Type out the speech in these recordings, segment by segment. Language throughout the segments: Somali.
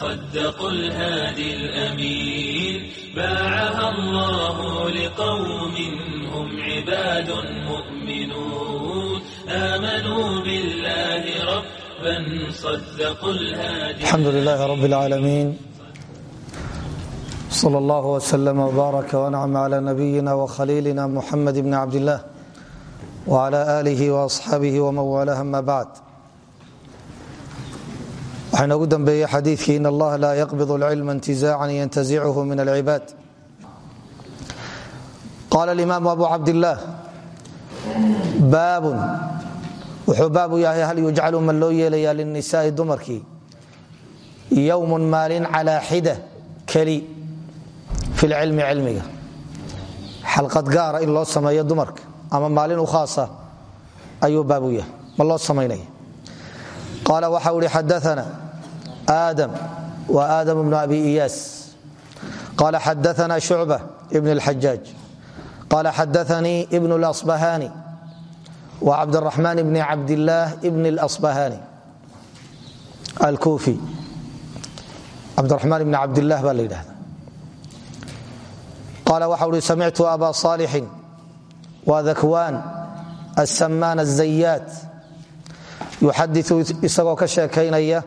صدقوا الهادي الأمين باعها الله لقوم هم عباد مؤمنون آمنوا بالله ربا صدقوا الهادي الحمد لله رب العالمين صلى الله وسلم وبارك ونعم على نبينا وخليلنا محمد بن عبد الله وعلى آله وأصحابه ومن والاه أما بعد waxaa inoogu dambeeyey xadiidkii in allaha laa yaqbid اlcilma intizaacan yantazichu min alcibaad qaala اlimaamu abu cabdillaah baabun. Wuxuu baabu yahay hal yujcalu ma loo yeelayaa lilnisaai dumarkii? Yowmun maalin calaa xida keli fi lcilmi cilmiga. Xalqad gaara in loo sameeyo dumarka ama maalin u khaasa ayuu baabu yahay ma loo samaynaya qaala waxa uhi xadaana aadam wa aadam bnu abi iyaas qaala xadaana shucba ibn اlxajaaj qaala xadaanii ibn اlasbahani wa cabdالraxmaan bn cabdillaah ibn اlasbahani alkuufi cabdiraxmaan ibn cabdilah baa la yidhahda qaala waxa uhi samictu aba صaalixin wa dakwaan asamaan الzayaat yuxadiu isagoo ka sheekaynaya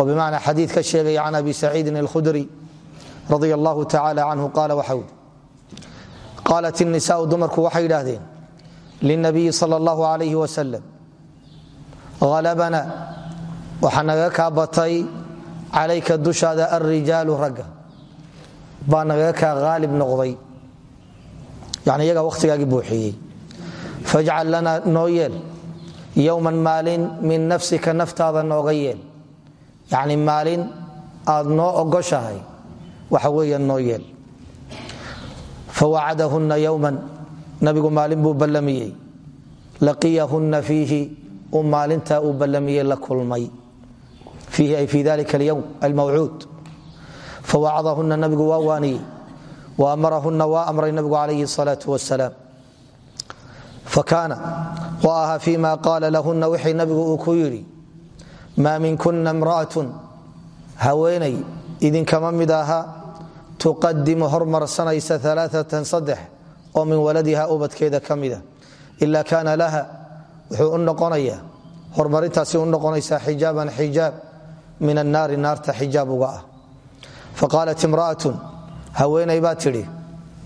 oo bimacnaa xadiid ka sheegaya can abi saciidin alkhudri radia allahu tacala canhu qaala waxa ui qaalat innisaau dumarku waxay yidhaahdeen lilnabiyi sal allahu alayh wasalam halabana waxaa nagaga kaa batay calayka dushaada alrijaalu ragga. Baa nagaga kaa haalib noqday. Yani iyagaa wakhtigaagii buuxiyey. Fajcal lana noo yeel yowman maalin min nafsika naftaada nooga yeel yacni maalin aad noo ogoshahay waxa weeya noo yeel. Fawacadahunna yowman nabigu maalin buu ballamiyey. Laqiyahunna fiihi uu maalintaa uu ballamiyey la kulmay. Fiihi ay fii dalika alyowm almawcuud. Fawacadahunna nabigu waa waaniyey. Wa amarahunna waa amray nabigu calayhi salaau wasalaam fakaana wa ahaa fima qaala lahunna wixii nabigu uu ku yidhi maa minkuna imra'atun. Haweenay idinkama mid aha. Tuqadimu hormarsanaysa alaaatan saddex oo min waladiha ubadkeeda ka mida ila kaana laha. Wuxuu u noqonaya horumarintaasi u noqonaysaa xijaaban xijaab. Min annaari naarta xijaab uga ah. Faqaalat imra'atun. Haweenay baa tidhi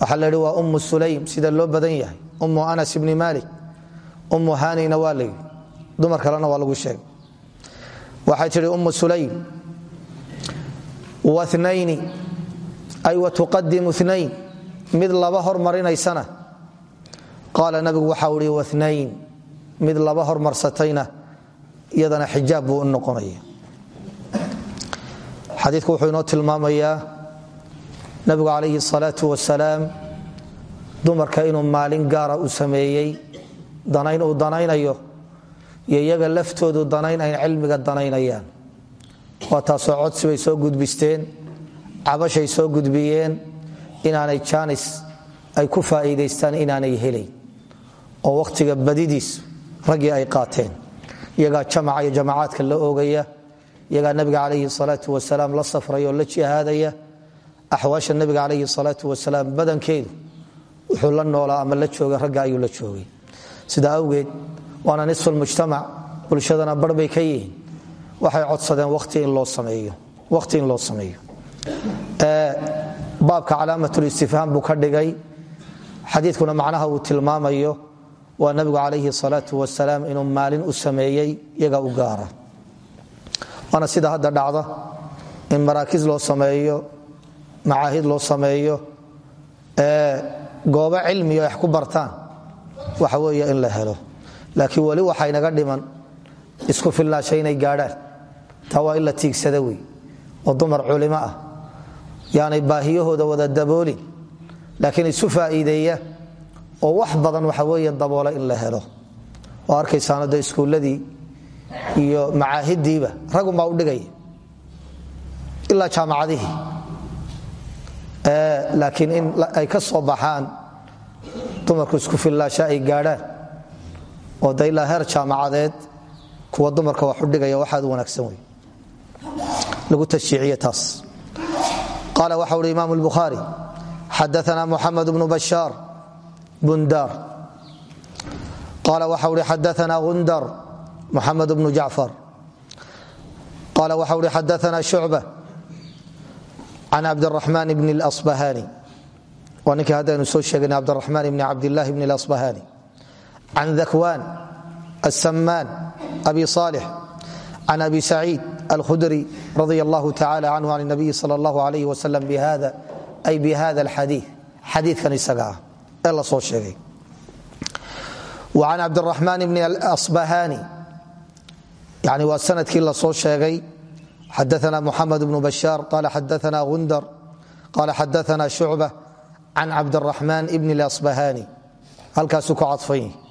waxaa ummu sulaym sida loo badan yahay. Ummu anas bni malik ummu hanina waa layidhi dumar kalena waa lagu sheegay waxay tidhi ummu sulaym. Wanayni ay wa tuqadimu nayn mid laba hormarinaysana. Qaala nabigu waxau ihi wanayn mid laba hormarsatayna iyadana xijaab buu u noqonaya. Xadiidku wuxuu inoo tilmaamayaa nabigu calayhi salaau wasalaam dumarka inuu maalin gaara u sameeyey danaynayo iyo iyaga laftoodu danayn ay cilmiga danaynayaan. Waa taasoo codsi bay soo gudbisteen cabashay soo gudbiyeen inaanay jaanis ay ku faa'iidaystaan inaanay helayn oo wakhtiga badidiis raggii ay qaateen. Iyagaa jamaca iyo jamacaadka oogaya iyagaa nabiga calayhi salaatu wasalaam la safraya la jihaadaya axwaasha nabiga calayhi salaatu wasalaam badankeedu wuxuu la noolaa ama la joogay ragga ayuu la joogay. Sidaa awgeed waana nisfu mujtamac bulshadana bar bay ka yihiin. Waxay codsadeen wati in loo sameeyo baabka calaamatulistifhaam buu ka dhigay. Xadiikuna macnaha uu tilmaamayo waa nabigu calayhi salaau wasalaam inuu maalin u sameeyey iyaga u gaara. Waana sida hadda dhacda in maraakiis loo sameeyo macaahid loo sameeyo goobo cilmiga wax ku bartaan waxa weeye in la helo laakiin weli waxay naga dhiman isku filnaasha inay gaadhaan. Taa waa in la tiigsada wey oo dumar culimo ah. Yaanay baahiyahooda wada daboolin laakiin isu faa'iideeya oo wax badan waxa weeye daboola in la helo. Oo arkaysaano de iskuulladii iyo macaahidiiba ragunbaa u dhigaya ilaa jaamacadihii. Laakiin in ay ka soo baxaan dumarku isku fillaasha gaadhaan oo da heer jaamacadeed kuwa dumarka wax u dhigaya waxaad wanaagsan wey lagu tashiiciye taas. Qaala waxa uhi imaamu lbukhaari xadaana muxamed bnu bashaar bundaar qaala waxa uhi xadaana gundar muxamed bnu jacfar qaala waxa uhi xadaana shucba can cabdiraxmaan bni اlasbahani waa ninkii haddaynu soo sheegana cabdiraxmaan bni cabdillaahi bni اlasbahani can dakwaan asamaan abi صaalix can abi saciid alkhudri radi allahu tacala canhu can nabiyi sal اllahu alayh waslam ay bihada alxadii xadiikan isaga ah ee la soo sheegay an cabdiraxmaan bni asbahani yani waa sannadkii la soo sheegay xadaana muxamed bnu bashaar qala xadaana gundar qala xadaana shucba can cabdiraxmaan bni asbahani halkaasuu ku cadfan yahi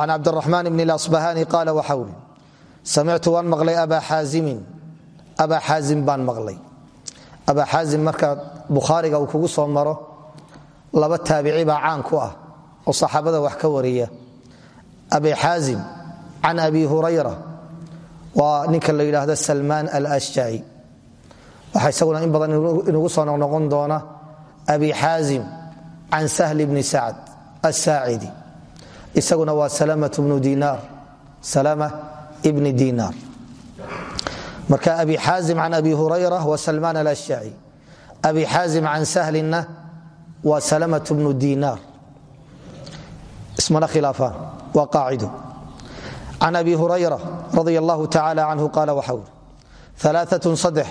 an cabdmaan bn bahani qaal waxa ui samictu waan maqlay aba xaaim baan malay aba xaaim marka bukhaariga uu kugu soo maro laba taabici baa caan ku ah oo saxaabada wax ka wariya abi xaaim can abi hurayra waa ninka la yidhaahdo salmaan alshjaci waxa isaguna in badan inugu soo noqnoqon doona abi xaaim can sahl bni sacd asaacidi isaguna waa salama bnu dinaar salama bni dinaar marka abi xaazim can abi hurayra wa salmaan alashjaci abi xaazim can sahlinna waa salamat bnu dinaar ismana khilaafaan waa qaacido. Can abi hurayra radi allahu tacala canhu qaala waxa uri alaaatun saddex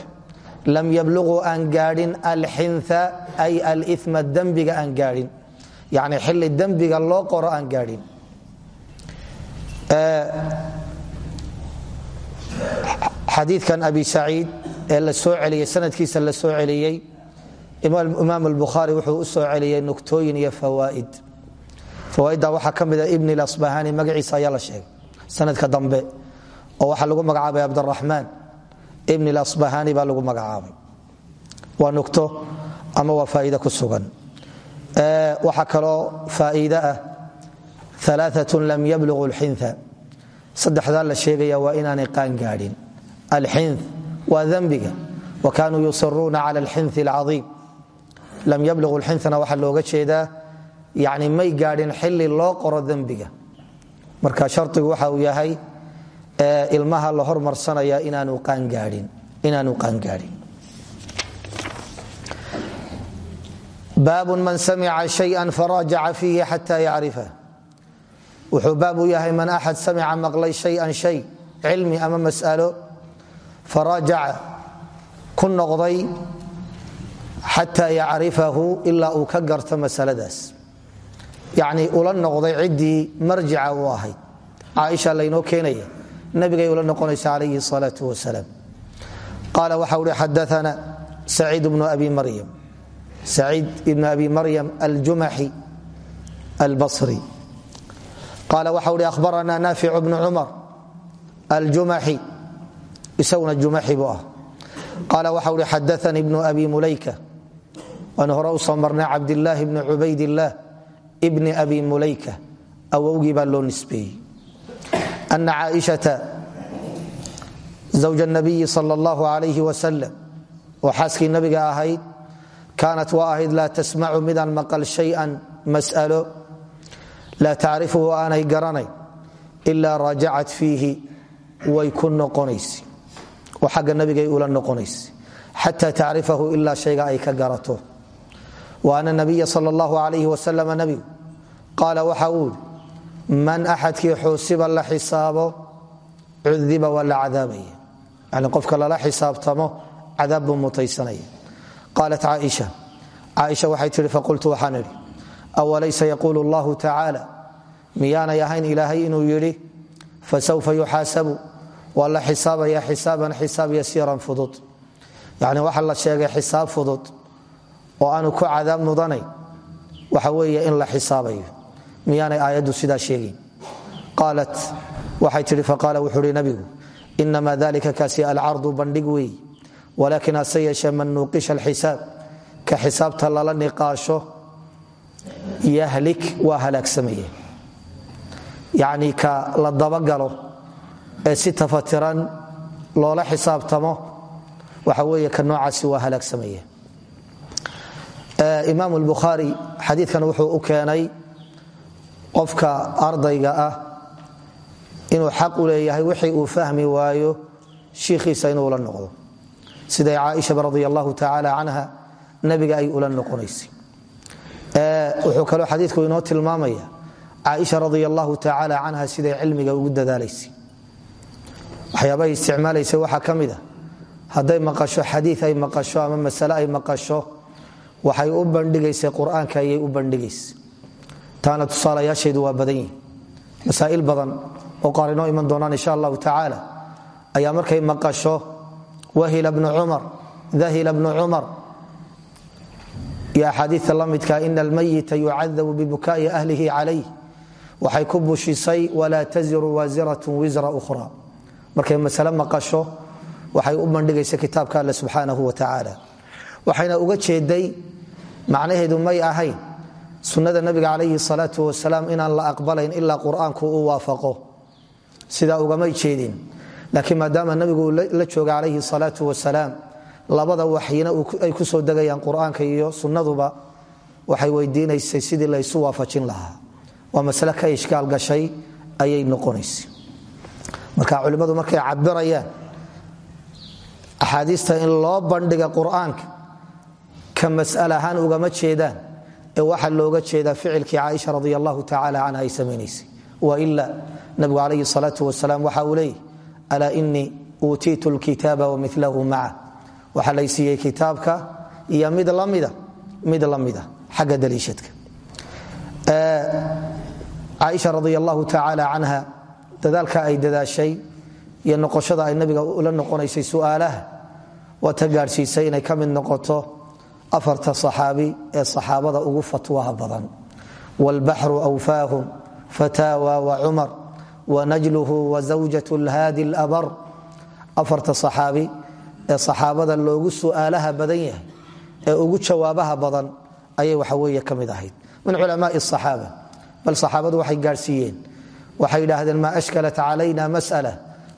lam yabluguu aan gaadhin alxintha ay alima dembiga aan gaadhin yani xili dembiga loo qoro aan gaadhin xadiikan abi saciid la soo celiyey sanadkiisa la soo celiyey imaam albukhaari wuxuu u soo celiyey nuktooyin iyo fawaaid fawaaidda waxaa ka mida ibn lasbahani magaciisa ayaa la sheegay sanadka dambe oo waxaa lagu magacaabay cabdaraxmaan ibn lasbahani baa lagu magacaabay waa nugto ama waa faa'iide ku sugan waxaa kaloo faa'iide ah. Alaaatun lam yablugu lxintha saddexdaa la sheegaya waa inaanay qaangaadhin alxinth waa dembiga wa kaanuu yusiruuna cala alxinth alcaiim lam yablugu lxinthna waxaa looga jeedaa yani may gaadhin xili loo qoro dembiga marka shardigu waxa uu yahay ilmaha la hormarsanaya inaanu qaangaadhin baabun man samica shaya faraajaca fiihi xata yacrifa. Wuxuu baab u yahay man axad samica maqlay shayan shay cilmi ama mas'alo faraajaca ku noqday xataa yacrifahu ilaa uu ka garto masaladaas. Yacnii ula noqday ciddii marjica u ahayd caaisha laynoo keenaya nabigay ula noqonaysa calayhi salaau wasalaam. Qaala waxa uhi xadaana saciid bnu abi maryam saciid ibn abi maryam aljumaxi albasri qaala waxa uhi ahbarana naafic bnu cumar aljumaxi isaguna jumaxi buu ah qaala waxa uhi xadaanii bnu abi mulayka waanu hore u soo marnay cabdilaahi bni cubaydillaah bni abi mulayka awowgii baa loo nisbeeyey ana caaishata zawja nabiyi sal allahu alayh wasalam oo xaaskii nabiga ahayd kaanat waa ahayd laa tasmacu midaan maqal shayan mas'alo laa tacrifuhu aanay garanay ilaa raajacat fiihi way ku noqonaysa oo xagga nabigay ula noqonaysa xata tacrifahu ilaa shayga ay ka garato wa ana nabiya sal allahu alayh wasalam nabigu qaala waxa uu yidhi man axadkii xuusiba la xisaabo cudiba waa la cadaabaya yani qofka lala xisaabtamo cadaab buu mutaysanaya qaalat caaisha caaisha waxay tihi faqultu waxaan idhi awalaysa yaquulu allahu tacaala miyaanay ahayn ilaahay inuu yidhi fasawfa yuxaasabu waa la xisaabaya xisaaban xisaab yasiiran fudud yani waxa la sheegay xisaab fudud oo aanu ku cadaab mudanayn waxa weeye in la xisaabayo miyaanay aayaddu sidaa sheegin qaalat waxay tidhi faqaala wuxuu hi nabigu inamaa dalika kaasi alcardu bandhig weey walaakin hase yeeshee man nuuqisha alxisaab ka xisaabta lala niqaasho yahlik waa halaagsamaya yacnii ka la dabagalo ee si tafatiran loola xisaabtamo waxa weeye ka noocaasi waa halaagsamaya imaam lbukhaari xadiidkan wuxuu u keenay qofka ardayga ah inuu xaq u leeyahay wixii siday caaishaba radi allahu tacaala canha nabiga ay ula noqonaysay wuxuu kaloo xadiidku inoo tilmaamaya caaisha radi allahu tacaala canha siday ugu dadaalaysay waxyaabahay isticmaalaysay waxaa ka mid a. Hadday maqasho xadii ay maqasho ama masale ay maqasho waxay u bandhigaysay qur'aanka ayay u bandhigaysay. Taana tusaalayaasheedu waa badan yihiin masaa'il badan oo qaar iman doonaan insha allahu tacaala ayaa markay maqasho wahila bnu cumar dahila bnu cumar iyo axaadiia la midka ina almayita yucadabu bibukaai ahlihi calayh waxay ku bushisay walaa taziru waasiratun wisra ukhra markay maqasho waxay u bandhigaysa kitaabka alle subxaanahu wa tacaala waxayna uga jeeday macnaheedu may ahayn sunnada nabiga calayhi salaatu wasalaam inaan la aqbalayn ilaa qur'aanku uu waafaqo sidaa ugamay jeedin laakiin maadaama nabigu la jooga calayhi salaatu wasalaam labada waxyina ay ku soo degayaan qur'aanka iyo sunnaduba waxay weydiinaysay sidii laysu waafajin lahaa. Waa masale ka ishkaal gashay ayay noqonaysay. Marka culimmadu markay cabirayaan axaadiista in loo bandhiga qur'aanka ka mas'al ahaan ugama jeedaan ee waxaa looga jeedaa ficilkii caaisha radi allahu tacala canha ay samaynaysay. Waila nabigu calayhi salaatu wasalaam waxa uu leeyah alaa inii uutiitu lkitaaba wamilahu maca waxaa lay siiyey kitaabka iyo mid lamida mid lamida xagga daliishadka. Caaisha radi allahu tacaala ay dadaashay iyo noqoshada ay nabiga ula noqonaysay su'aalaha waa ta gaadhsiisay inay ka noqoto afarta saxaabi ee saxaabada ugu fatwaha badan. Wاlbaxru awfaahum fataawa wacumar wanajluhu wazawjat lhaadi labar afarta saxaabi ee saxaabada loogu su'aalaha badan yahay ee ugu jawaabaha badan ayay waxa weeye ka mid ahayd min culamaai asaxaaba bal saxaabadu waxay gaadhsiiyeen waxay yidhaahdeen maa ashkalat calayna mas'ala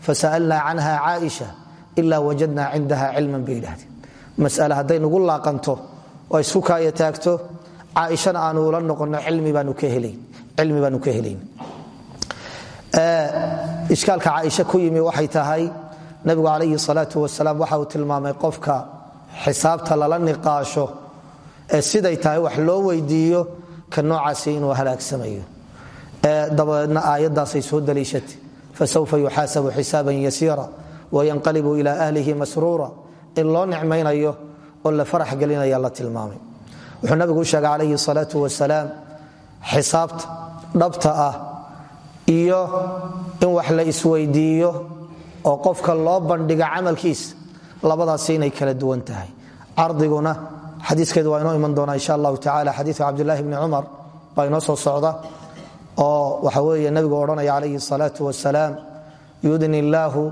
fasa'alna canha caaisha ila wajadna cindaha cilman bay yidhahdeen mas'ale hadday nugu laaqanto oo isku kaaya taagto caaishana aanu ula ishkaalka caaisha ku yimi waxay tahay nabigu calayhi salaatu wasalaam waxa uu tilmaamay qofka xisaabta lala niqaasho ee siday tahay wax loo weydiiyo ka noocaasi inuu halaagsamayo dabadeedna aayaddaasay soo daliishatay fasawfa yuxaasabu xisaaban yasiira wayanqalibu ila ahlihi masruura. In loo oo la farax gelinaya la tilmaamay. Wuxuu nabigu u sheegay calayhi salaatu wasalaam xisaabta dhabta ah iyo in wax la isweydiiyo oo qofka loo bandhiga camalkiisa labadaasi inay kala duwan tahay. Cardiguna xadiiskeedu waa inoo iman doonaa insha allahu tacala xadiiu cabdilaahi bni cumar baa soo socda oo waxa weeye nabigu odhanaya calayhi salaatu wasalaam yudni illaahu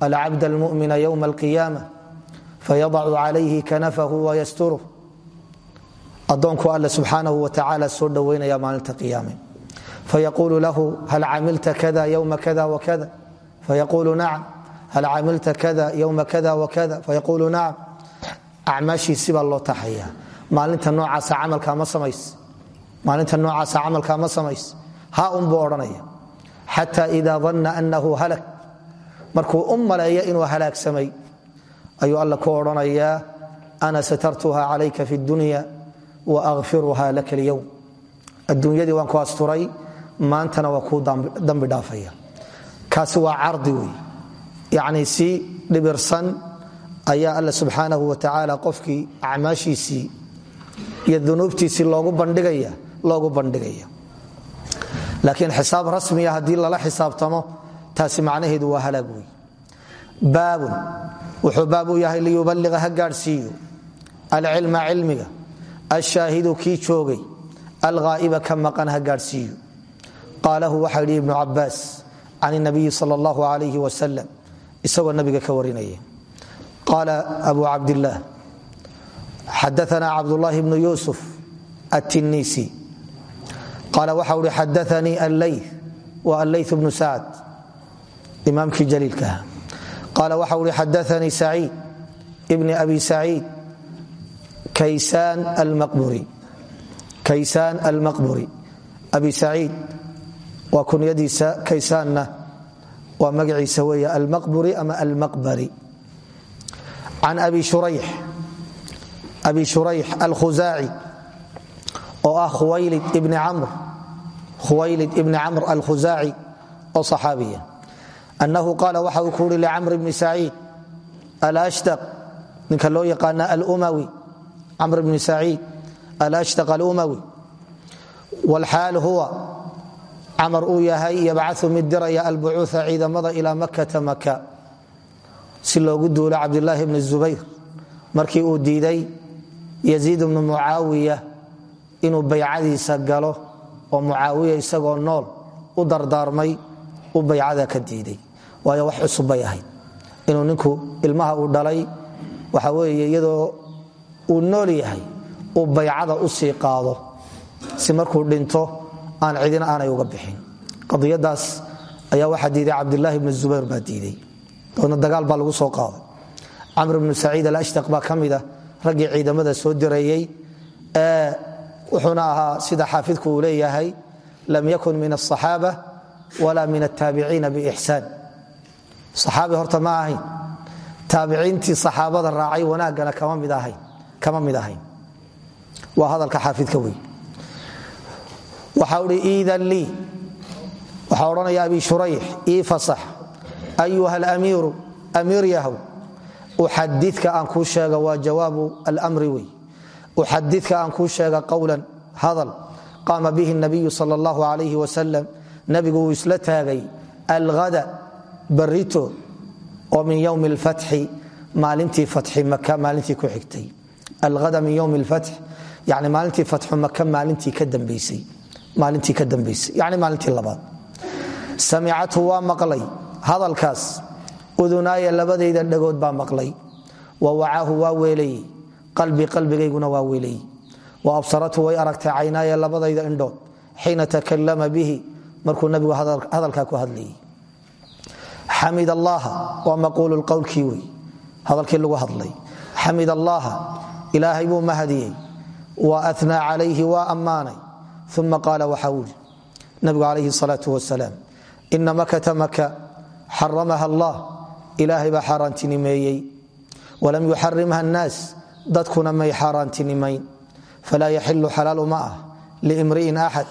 alcabd almumina ywma alqiyaama fayadacu calayhi kanafahu wayasturuh addoonku alle subxaanahu wa tacaala soo dhoweynaya maalinta qiyaame fayaquulu lahu hal camilta kada ywma kada wakada fayaqulu nacam hal camilta kada ywma kada wakada fayaqulu nacam acmaashiisi baa loo taxaya maalinta noocaasa camalkaa ma samays ha unbuu odhanaya xata ida danna anahu halak markuu u maleeya inuu halaagsamay ayuu alla ku odhanayaa ana satartuha calayka fi dunya wa akfiruha laka lyowm adduunyadii waan ku asturay maantana waa kuu dambi dhaafaya. Kaasi waa cardi wey yacni si dhibirsan ayaa alla subxaanahu wa tacaala qofkii acmaashiisii iyo dunuubtiisii loogu bandhigaya laakiin xisaab rasmiya haddii lala xisaabtamo taasi macnaheedu waa halaag wey baabun wuxuu baab u yahay liyubaliqa ha gaadhsiiyo. Alcilma cilmiga ashaahidu kii joogay alghaa'iba ka maqan ha gaadhsiiyo qaalahu waxaa yidhi ibnu cabaas can nabiyi sal allahu alayh wasalam isagoo nabiga ka warinaya qaala abu cabdillaah xadaana cabdulahi bnu yusuf attinisi qaala waxau hi xadaanii alley wa alley bnu sacd imaamkii jaliilkaah qaala waxau hi xadaanii saciid bni abi saciid kaysaan almaqburi. Abi saciid waa kunyadiisa kaysaanna. Waa magaciisa wey almaqburi ama almaqbari. Can abi shurayx alkhusaaci oo ah khuwaylid ibni camr. Alkhusaaci oo saxaabiya. Annahu qaala waxa uu ku uhi licamr bni saciid alashtaq ninka loo yaqaana alumawi. Camr bni saciid alashtaq alumawi wlxaal huwa camar uu yahay yabcau mid diraya albucuuha ciidamada ilaa makata maka si loogu duulo cabdilaahi bni zubayr. Markii uu diiday yaziid bnu mucaawiya inuu baycadiisa galo oo mucaawiya isagoo nool u dardaarmay u baycada ka diiday. Waayo wax cusub bay ahayd. Inuu ninku ilmaha uu dhalay waxa weeye iyadoo uu nool yahay uu baycada u sii qaado. Si markuu dhinto aan cidina aanay uga bixin. Qadiyadaas ayaa waxaa diiday cabdilaahi bnu zubayr baa diiday. Oodna dagaal baa lagu soo qaaday. Camr bnu saciid alashtaq baa ka mida raggii ciidamada soo direeyey wuxuuna ahaa sida xaafidku uu leeyahay lam yakun min asaxaaba wala min ataabiciina biixsaan. Saxaabi horta ma ahayn. Taabiciintii saxaabada raacay wanaaggana kama mid ahayn waa hadalka xaafidka wey waxa uhi iidan lii. Waxaa odhanaya abi shurayx ii fasax ayuha alamiiru amiir yahow uxadidka aan kuu sheega waa jawaabu almri wey uxadidka aan kuu sheega qowlan hadal qaama bihi nabiyu sal allahu alayh wasalam nabigu isla taagay alhada barito oo min ywmi اlfatxi maalintii fatxi maka maalintii ku xigtay. Alhada min ywmi اlfatx yani maalintii fatxu maka maalintii ka dambaysay maalintii ka dambaysay yani maalintii labaad. Samicathu waa maqlay. Hadalkaas udunaaya labadayda dhagood baa maqlay. Wa wacaahu waa weelayey qalbi qalbigayguna waa weelayey wa absarathu way aragtay caynaaya labadayda indhood. Xiina takalama bihi. Markuu nabigu hadalkaa ku hadlayey xamid allaha waa maquulu qowlkii wey. Hadalkii lagu hadlay. Xamid allaha ilaahay buu mahadiyey. Wa anaa calayhi waa ammaanay uma qaala waxa uli nabigu calayhi salaau wasalaam ina makata maka xaramaha allah ilaahay baa xaaraantinimeeyey walam yuxarimha annaas dadkuna may xaaraantinimayn falaa yaxilu xalaal uma ah liimri'in axad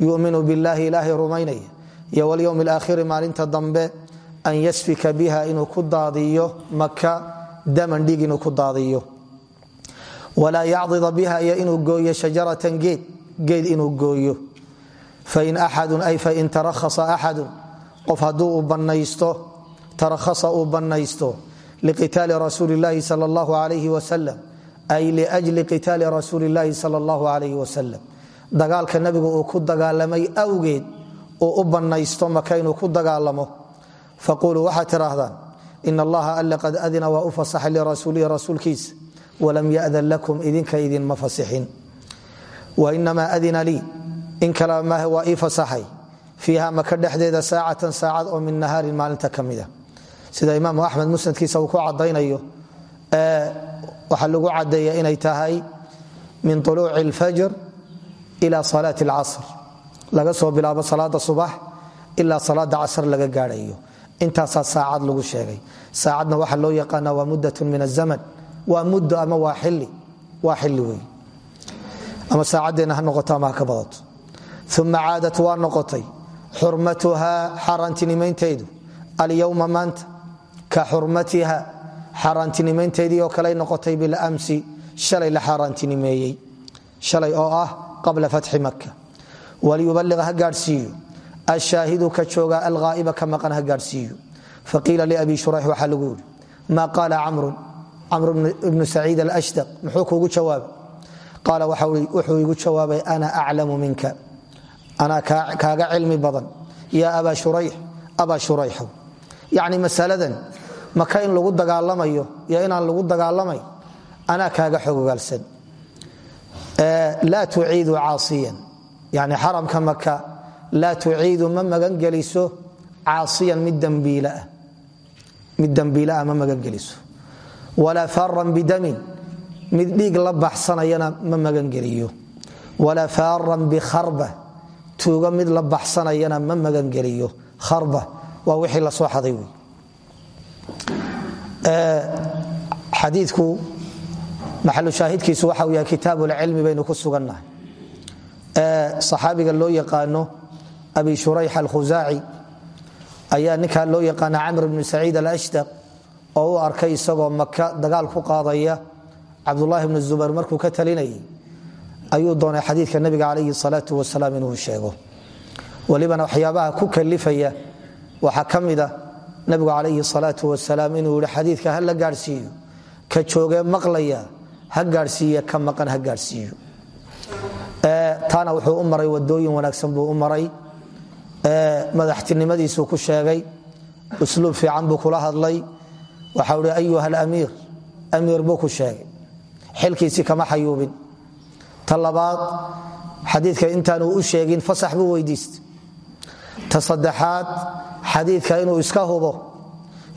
yuminu billahi ilaahay rumaynaya iyo walyowmi alaakhiri maalinta dambe an yasfika biha inuu ku daadiyo maka daman dhig inuu ku daadiyo walaa yacdida biha iyo inuu gooyo shajaratan geed geed inuu gooyo. Fain axadun ay fain tarakhasa axadun. Qof hadduu u bannaysto tarakhasa uu bannaysto. Liqitaali rasuuli illaahi sal allahu alayhi wasalam ay liajli qitaali rasuuli illaahi sal allahu alayhi wasalam dagaalka nabigu uu ku dagaalamay awgeed uu u bannaysto maka inuu ku dagaalamo. Faquluu waxaad tidhaahdaan in allaha alle qad adina waa u fasaxay lirasuulihi rasuulkiisa walam yadan lakum idinka idinma fasixin wainamaa adina lii in kala maahe waa ii fasaxay. Fiiha maka dhexdeeda saacatan saacad oo min nahaarin maalinta ka mida sida imaamu axmed musnadkiisa uu ku cadaynayo waxaa lagu cadeeya inay tahay min uluuci اlfajr ila salaat اlcasr laga soo bilaabo salaada subax ilaa salaada casr laga gaadhayo. Intaasaa saacad lagu sheegay. Saacadna waxaa loo yaqaana waa muddat min azaman waa muddo ama waa xili waa xili ama saacadeenna ha noqoto ama ha ka badato. Uma caadat waa noqotay xurmatuhaa xaaraantinimayntaydu alyowma maanta ka xurmatiha xaaraantinimaynteydii oo kaley noqotay bilamsi shalay la xaaraantinimeeyey shalay oo ah qabla fatxi maka waliyubaliq ha gaadhsiiyo. Ashaahidu ka jooga alghaa'iba ka maqan ha gaadhsiiyo. Faqiila liabi shurayx waxaa lagu yidhi maa qaala camrun? Camr ibnu saciid alashdaq muxuu kuugu jawaabay qaala wuxuu igu jawaabay ana aclamu minka anaa kaaga cilmi badan yaa abaa shurayx abaa shurayxow yacni masaladan maka in lagu dagaalamayo iyo inaan lagu dagaalamay anaa kaaga xogogaalsan laa tuciidu caasiyan yani xaramka maka laa tuciidu ma magan geliso caasiyan mid dembiilaah ma magan geliso walaa faaran bidamin mid dhiig la baxsanayana ma magan geliyo. Walaa faaran bikharba tuugo mid la baxsanayana ma magan geliyo. Kharba waa wixii la soo xaday wey xadiidku maxalu shaahidkiisu waxa uu yahay kitaabulcilmi baynu ku sugannahay. Saxaabiga loo yaqaano abi shurayx alkhusaaci ayaa ninkaa loo yaqaana camr bnu saciid alashdaq oo u arkay isagoo maka dagaal ku qaadaya cabdulaahi bnu zubayr markuu ka talinayay ayuu doonay xadiidka nabiga calayhi salaatu wasalaam inuu sheego. Welibana waxyaabaha ku kalifaya waxaa ka mida nabigu calayhi salaatu inuu xadiidka ha la ka joogee maqlaya ha gaadhsiiye ka maqan ha gaadhsiiyo. Taana wuxuu u maray wadooyin wanaagsan buu u maray. Madaxtinimadiisuu ku sheegay usluub fiican buu kula hadlay. Waxau hi ayuha alamiir amiir buu ku sheegay xilkiisii kama xayuubin. Ta labaad xadiidka intaanu u sheegin fasax buu weydiistay. Ta saddexaad xadiidka inuu iska hubo.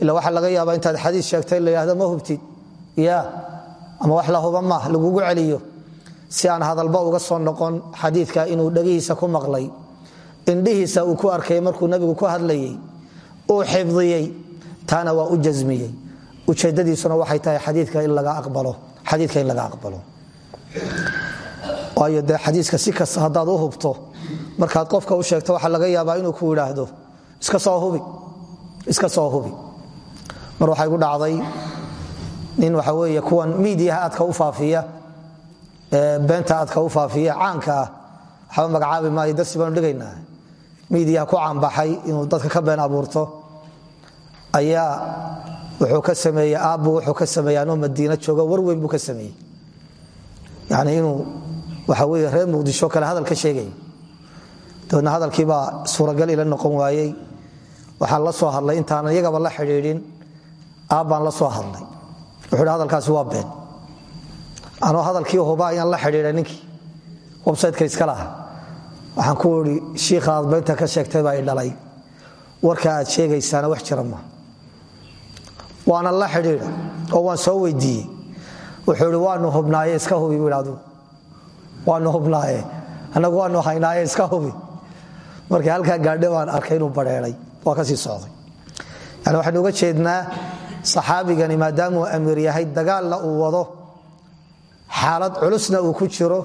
Ila waxaa laga yaabaa intaad xadiid sheegtay la yidhahdo ma hubtid? Ya ama wax la huba ma lagugu si aan hadalba uga soo noqon xadiidka inuu dhegihiisa ku maqlay. Indhihiisa uu ku arkay markuu nabigu ku hadlayey uu xifdiyey taana waa u jasmiyey ujeedadiisuna waxay tahay xadiidka in laga aqbalo. Waayo dee xadiiska si kasta haddaad u hubto markaad qofka u sheegto waxaa laga yaabaa inuu ku idhaahdo iska soo hubi mar waxaa igu dhacday nin waxa weeye kuwan miidiyaha aadka u faafiya beenta aadka u faafiya caanka ah. Waxba magacaabi maayo darsi baanu dhigaynaa. Miidiyaha ku caanbaxay inuu dadka ka been abuurto. Ayaa wuxuu ka sameeyey aabbu wuxuu ka sameeyey anoo madiina jooga war weyn buu ka sameeyey. Yani inuu waxa weye reer muqdisho kale hadal ka sheegay. Dabeedna hadalkiibaa suuragal ila noqon waayey. Waxaan la soo hadlay intaanan iyagaba la xidhiidhin aabbaan la soo hadlay. Wuxuu hadalkaasi waa been. Anoo hadalkii huba ayaan la xidhiidhay ninkii websayteka iska laha. Waxaan ku idhi shiikha aad beynta ka sheegtay baa i dhalay. Warka aad sheegaysaana wax jira ma waana la xidhiidha oo waan soo weydiiyey. Wuxuu ihi waanu hubnaaye iska hubi adu waanu hubnaaye annagu waanu haynaaye iska hubi. Markii halkaa gaadhe baan arkay inuu badheeray waa ka sii socday. Yani waxaynu uga jeednaa saxaabigani maadaamuu amiir yahay dagaalna uu wado xaalad culusna uu ku jiro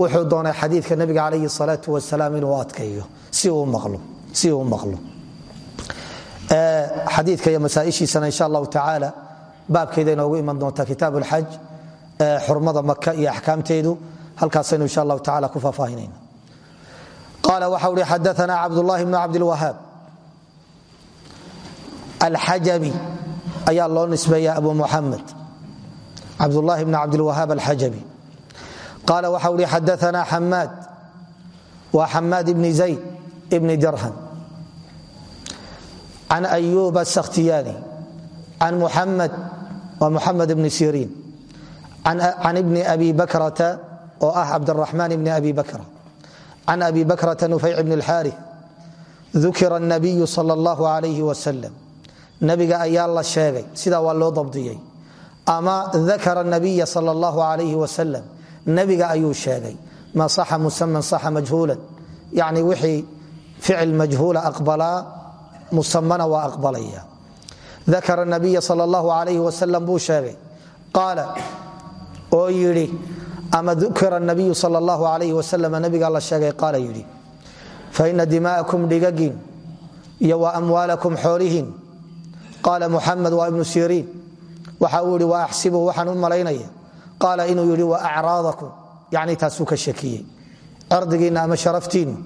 wuxuu doonay xadiidka nabiga calayhi salaatu wasalaam inuu adkayo si uu maqlo xadiidka iyo masaaishiisana insha allahu tacaala baabkeeda inoogu iman doonta kitaab lxaj xurmada maka iyo axkaamteedu halkaasaynu insha allahu tacala ku faahfaahinayna qaala waxa uhi xadaana cabdullahi bnu cabdilwahaab alxajabi ayaa loo nisbeeya abu muxamed cabdullahi bn cabdilwahaab alxajabi qaala waxa uhi xadaana xamaad waa xamaad ibni zayd ibni dirham can ayuba asakhtiyaani can muxamed wa muxamed ibni siriin can ibni abi bakrata oo ah cabdiraxmaan ibni abi bakra can abi bakrata nufayc bni اlxaari dukira الnabiyu sal اllahu alayh wasalam nabiga ayaa la sheegay sidaa waa loo dabdiyey ama dakara nabiya sal اllahu alayh wasalam nabiga ayuu sheegay ma saxa musaman saxa majhuulan yani wixii ficil majhuula aqbalaa musamana waa aqbalaya. Dakara nabiya sal اllahu alayh wasalam buu sheegay qaala oo yidhi ama dukira nabiyu sal اllahu alayh wasalam nabigaa la sheegay qaala yidhi faina dima'akum dhigagin iyo wa amwaalakum xoolihin qaala muxamed waa ibnu siriin. Waxa uu yihi wa axsibu waxaan u malaynaya. Qaala inuu yidhi wa acraadakum yani taasuu ka shakiyey. Cirdigiinna ama sharaftiinnu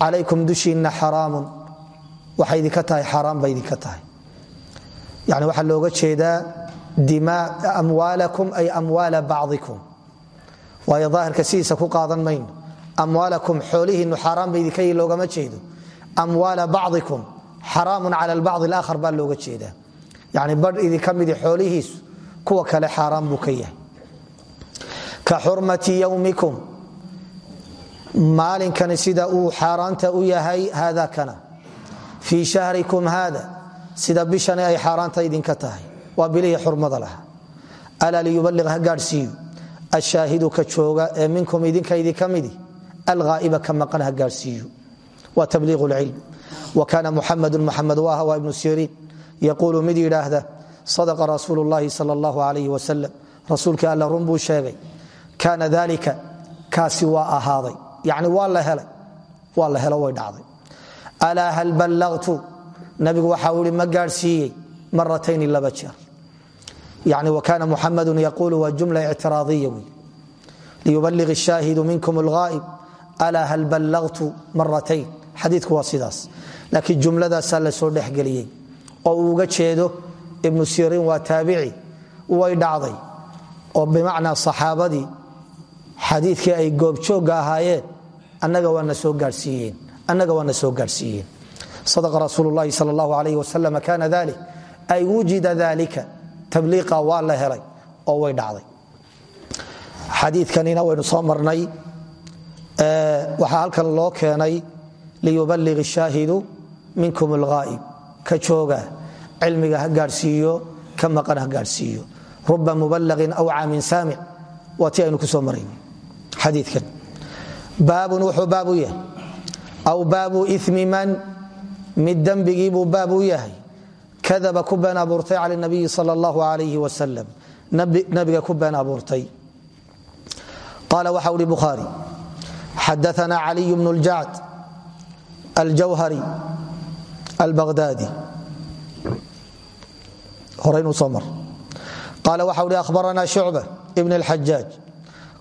calaykum dushiinna xaraamun waxay idinka tahay xaaraan bay idinka tahay. Yani waxaa looga jeedaa amwaalakum ay amwaala bacdikum. Waayo daahirka sidiisa ku qaadan mayno. Amwaalakum xoolihiinnu xaaraan ba idinka yihi loogama jeedo. Amwaala bacdikum xaraamun cala albacdi alaakhar baa looga jeedaa. Yacni badh idinka midi xoolihiisu kuwa kale xaaraan buu ka yahay. Ka xurmati yowmikum maalinkani sida uu xaaraanta u yahay haada kana fii shahrikum haada sida bishani ay xaaraanta idinka tahay. Waa bilihii xurmada lahaa alaa liyubaliq ha gaadhsiiyo ashaahidu ka jooga ee minkum idinka idinka midi alghaa'iba ka maqan ha gaadhsiiyo waa tabliiq lcilm wa kaana muxamadu muxamed u aha waa ibnu siriin. Yaquulu mid sadaqa rasuulu llahi sal allahu alayh wasalam alla run buu sheegay kaana dalika kaasi waa ahaaday. Yani la helay waa la helo way dhacday alaa hal ballaqtu nabigu waxa uu ihi ma gaadhsiiyey maratayni laba jeer. Yani wakaana muxamadu yaquulu waa jumla ictiraadiya wey liyubaliq shaahidu minkum alghaa'ib alaa hal ballaqtu maratayn xadiidku waa sidaas. Laakiin jumladaasaa la soo dhexgeliyey oo uga jeedo ibnu siriin waa taabici way dhacday. Oo bimacnaa saxaabadii xadiikii ay goobjoogga ahaayeen annaga waana soo gaadhsiiyeen annaga waana soo gaadhsiiyeen sadaqa rasuulu llahi sal allahu alayh kana dalik ay wujida dalika tabliiqa waa la helay oo way dhacday. Xadiikanina waynu soo marnay waxaa halkan loo keenay liyubaliq shaahidu minkum alghaa'ib. Ka jooga cilmiga ha ka maqan ha gaadhsiiyo. Ruba mubalaqin awca min saamic. Waa ku soo marayn xadiikan baabun wuxuu baab aw baabu imi man mid dembigiibuu baab u yahay. Kadaba ku been abuurtay cala nabiyi sal allahu alayh wasalam nabiga ku been abuurtay. Qaala waxa uhi bukhaari xadaana caliy bnu ljacd aljawhari albaqdaadi horeynuu soo mar. Qaala waxa uhi ahbarana shucba ibn اlxajaaj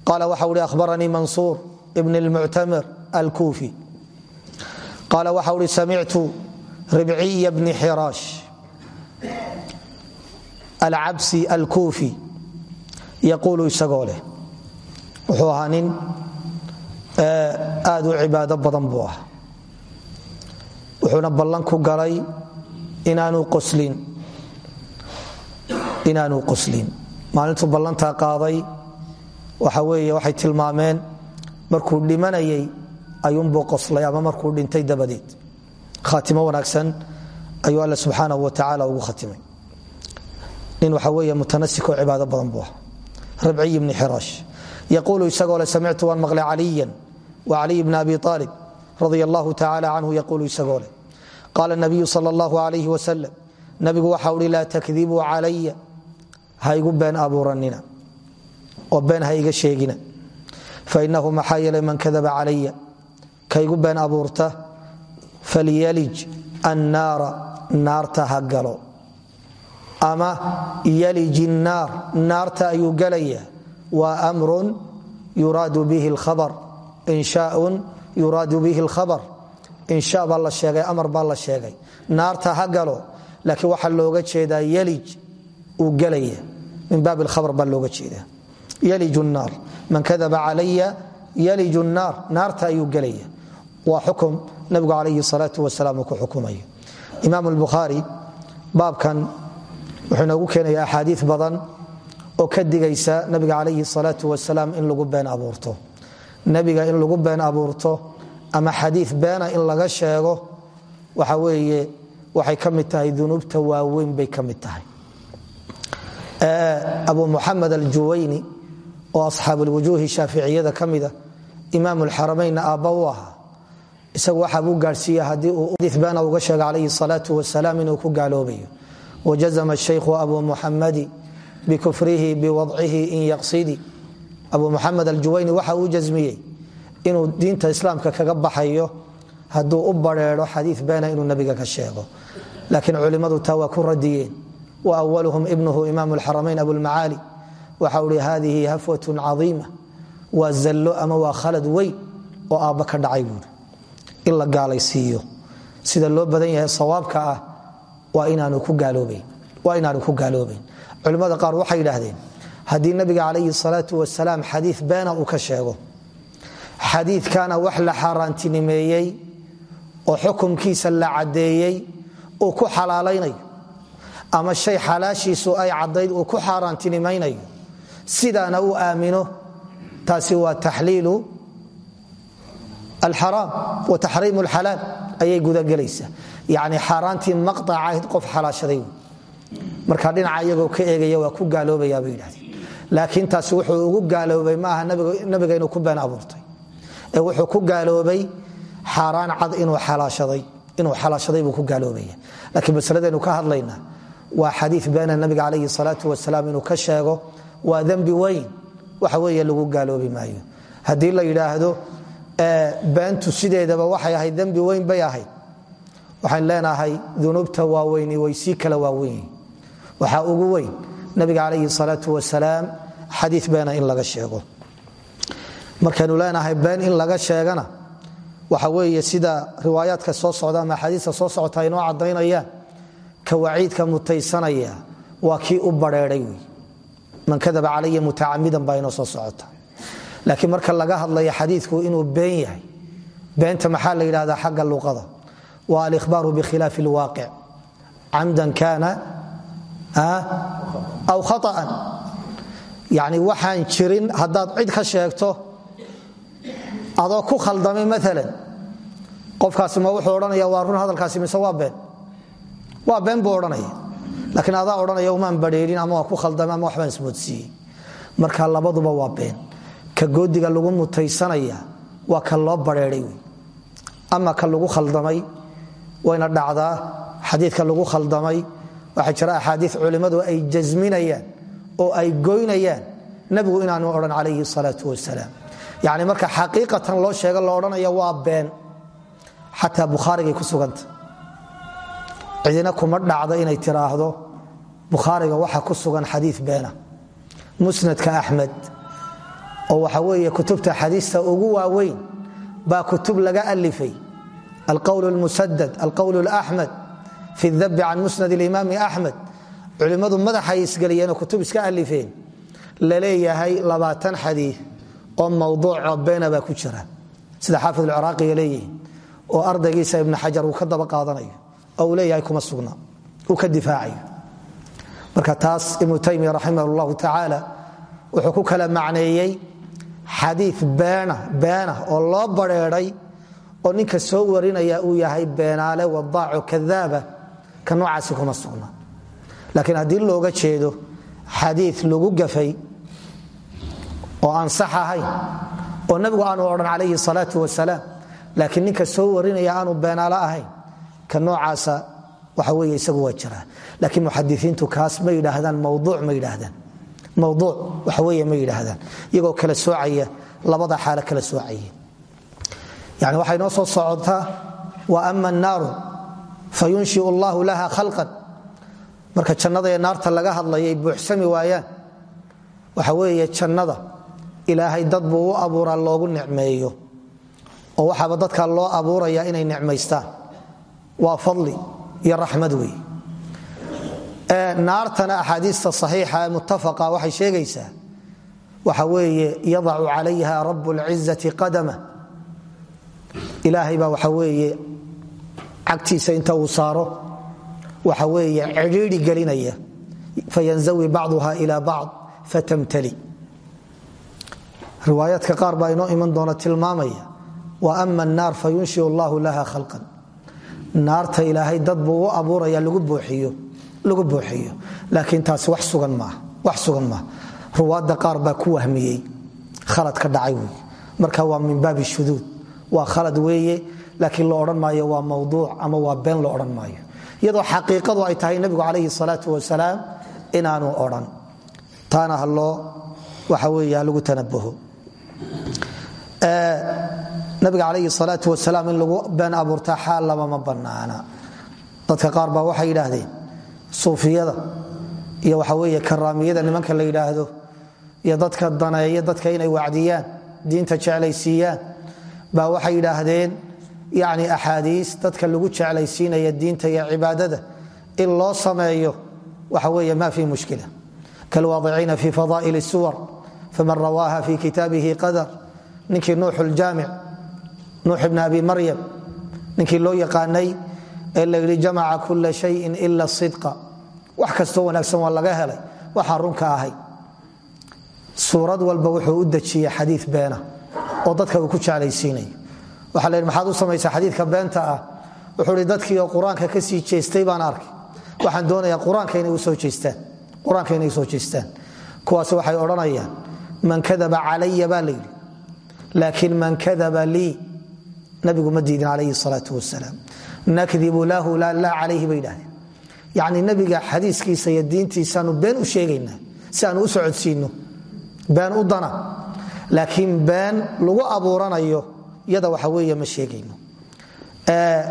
qaala waxa uhi ahbaranii mansuur ibn اlmuctamir alkuufi qaala waxa uhi samictu ribciya bni xiraash alcabsi alkuufi yaquulu isagoo leh. Wuxuu ahaa nin aad u cibaado badan buu ah wuxuuna ballan ku galay inaanuu qoslin. Maalintuu ballantaa qaaday. Waxa weeye waxay tilmaameen markuu dhimanayay ayuunbuu qoslay ama markuu dhintay dabadeed. Khaatimo wanaagsan ayuu alle subxaanahu wa tacaala ugu khatimay. Nin waxa weeye mutanasikoo cibaado badan buu ah. Rabciy bni xiraash yaquulu isagoo le samictu waan maqlay caliyan wa caliy bna abi aalib radia allahu tacala canhu yaquulu isagoo leh. Qaala nabiyu sal allahu alayh wasalam nabigu waxa uhi laa takdibuu calaya. Ha igu been abuuranina oo been ha iga sheegina. Fainahu maxaa yeelay man kadaba calaya ka igu been abuurta falyalij annaara naarta ha galo. Ama yalij innaar naarta ayuu gelaya waa mrun yuraadu bihi alkhabar. Inshaun yuraadu bihi alkhabar. Insha baa sheegay amar baa sheegay. Naarta ha laakiin waxaa looga jeedaa yalij uu gelaya min baab alkhabar baa looga jeedaa. Yalij nnaar man kadaba calaya yalij nnaar naarta ayuu gelaya waa xukum nabigu calayhi salaatu wasalaam uu ku xukumayo. Imaam albukhaari baabkan wuxuu inoogu keenaya axaadii badan oo ka digaysa nabiga calayhi salaatu wasalaam in lagu been abuurto. Nebiga in lagu been abuurto ama xadii beena in laga sheego waxa weeye waxay ka mid tahay dunuubta waaweyn bay ka mid tahay. Abu isagu waxa buu gaadhsiiya haddii uu beena uga sheega calayhi salaatu wasalaam inuu ku gaaloobayo. Wajazma shaykhu abu muxamadi bikufrihi biwadcihi in yaqsidi. Abu muxamed aljuwayni waxa uu jasmiyey inuu diinta islaamka kaga baxayo hadduu u bareero xadii beena inuu nabiga ka sheego. Laakiin culimmadu taa waa ku radiyeen. Wa awaluhum ibnuhu imaam lxaramayn abulmacaali waxa uhi hadihi hafwatun cadiima. Waa zallo ama waa khalad weyn oo aabba ka dhacay buuri in la gaalaysiiyo. Sida loo badan yahay sawaabka ah waa inaanu ku gaaloobayn culimmada qaar waxay yidhaahdeen haddii nabiga calayhi salaatu wasalaam xadii beena uu ka sheego xadiikana wax la xaaraantinimeeyey oo xukumkiisa la caddeeyey uu ku xalaalaynayo ama shay xalaashiisu ay caddayd uu ku xaaraantinimaynayo sidaana uu aamino taasi waa taxliilu alxaraam wa taxriimu alxalaal ayay gudagelaysa yacni xaaraantii maqطacahayd qof xalaashaday marka dhinaca iyagoo ka eegaya waa ku gaaloobaya bay yidhahdeen laakiin taasi wuxuu ugu gaaloobay maaha nabiga inuu ku been abuurtay ee wuxuu ku gaaloobay xaaraan cad inuu xalaashaday buu ku gaaloobaya laakiin masaladaynu ka hadlayna waa xadii beena nabiga calayhi salaatu wasalaam inuu ka sheego waa dembi weyn waxa weeye lagu gaaloobi maayo haddii la yidhaahdo beentu sideedaba waxay ahayd dembi weyn bay ahayd. Waxaan leenahay dunuubta waaweyni way sii kala waaweyn waxaa ugu weyn nabiga calayhi salaatu wasalaam xadii beena in laga sheego. Markaynu leenahay been in laga sheegana waxa weeye sida riwaayaadka soo socda ama axaadiista soo socota inoo caddaynayaan ka waciidka mutaysanaya waa kii u wey man kadaba calaya mutacamidan baa inoo soo socota laakiin marka laga hadlayo xadiidku inuu been yahay beenta maxaa la yidhahdaa xagga luqada waa alihbaaru bikhilaafi lwaaqic camdan kaana aw khaطa'an yani waxaan jirin haddaad cid ka sheegto adoo ku khaldamay maalan qofkaasi ma wuxuu odhanaya waa run hadalkaasi mise waa been? Waa been buu odhanaya. Laakiin adaa odhanaya umaan badheelin ama waa ku khaldamay ama waxbaan ismoodsiiyey. Marka labaduba waa been ka goodiga lagu mutaysanaya waa ka loo bareeray wey ama ka lagu khaldamay wayna dhacdaa xadiidka lagu khaldamay. Waxaa jira axaadii culimmadu ay jasminayaan oo ay goynayaan nebigu inaanu odhan calayhi salaau wasalaam yani marka xaqiiqatan loo sheega lo odhanaya waa been. Xataa bukhaarigay ku suganta. Cidina kuma dhacda inay tiraahdo bukhaariga waxa ku sugan xadii beena. Musnadka axmed oo waxa weeye kutubta xadiista ugu waaweyn baa kutub laga alifay alqowl lmusadad alqowl laxmed fi dabi can musnad imaami axmed culimmadu madaxay isgeliyeenoo kutub iska alifeen la leeyahay labaatan xadii oo mawduuco beena baa ku jira. Sida xaafid alciraaqiga leeyihiin oo ardaygiisa ibn xajar uu ka daba qaadanayo oo uu leeyahay kuma sugna uu ka difaacayo. Marka taas ibnu taymiya raximah llahu tacaala wuxuu ku kala macneeyey xadii beena oo loo bareeray oo ninka soo warinaya uu yahay beenaale wadaaco kadaaba ka noocaasi kuma sugna. Laakiin haddii looga jeedo xadii lagu gafay oo aan sax ahayn oo nabigu aanu odhan calayhi salaau wasalaam laakiin ninka soo warinaya aanu beenaalo ahayn ka noocaasa waxa wey isagu waa jiraa laakiin kaas ma yidhaahdaan mawduuc ma yidhaahdaan mawduuc waxa wey ma yidhaahdaan. Iyagoo kala soocaya labada xaalo kala soocaya. Yani waxay noo soo socotaa wa ama annaaru fa yunshiu allahu laha khalqan. Marka jannada naarta laga hadlayay buuxsami waayaan waxa weeye jannada ilaahay dad buu u loogu nicmeeyo. Oo waxaaba dadka loo abuuraya inay nicmaystaan. Waa fadli iyo raxmad naartana axaadiista saxiixa ee muttafaqa waxay sheegaysaa waxa weeye yadacu calayha rabu lcizati qadama. Ilaahay baa waxa weeye cagtiisa inta uu saaro waxa weeye cidhiidhi gelinaya. Fayanzawi bacduha ila bacd fatamtali riwaayaadka qaar baa inoo iman doona tilmaamaya wa ama annaar fa yunshiu allahu laha khalqan. Naarta ilaahay dad abuuraya lagu buuxiyo laakiin taasi wax sugan maaha ruwaadda qaar baa ku wahmiyey. Khalad ka dhacay wey. Marka waa min baabi shuduud. Waa khalad weeye laakiin lo odhan maayo waa mawduuc ama waa been lo odhan maayo. Iyadoo xaqiiqadu ay tahay nebigu calayhi salaatu wasalaam inaanu odhan. Taana haloo waxa weeye halagu tanabaho nabiga calayhi salaatu wasalaam in lagu been abuurtaa xaal laba ma bannaana. Dadka qaar baa waxay yidhaahdeen suufiyada iyo waxa weeye karaamiyada nimanka la yidhaahdo iyo dadka daneeya dadka inay wacdiyaan diinta jeclaysiiyaan baa waxay yidhaahdeen yacni axaadiis dadka lagu jeclaysiinaya diinta iyo cibaadada in loo sameeyo waxa weeye maa fii mushkila. Kalwaadiciina fi fadaa'il suwar faman rawaaha fi kitaabihi qadar ninkii nuux ljaamic nuux ibn abi maryam ninkii loo yaqaanay ee la yidhi jamaca kula shayin ila sidqa. Wax kastoo wanaagsan waa laga helay. Waxaan runka ahay. Suurad walba wuxuu u dejiyey xadii beena oo dadka ku jeclaysiinayo waxa la yidhi maxaad u samaysaa xadiidka beenta ah? Wuxuu hi dadkii oo qur'aanka ka sii jeestay baan arkay. Waxaan doonayaa qur'aanka inay u soo jeestaan. Kuwaas waxay odhanayaan man kadaba calaya baa la yidhi. Laakiin man kadaba lii nabigu ma diidin calayhi wasalaam nakdibu lahu laa calayhi bay idhahdeen nebiga xadiiskiisa iyo diintiisaanu been u sheegaynaa si aanu u socodsiinno been u dana. Laakiin been lagu abuuranayo yada waxa weeye ma sheegayno.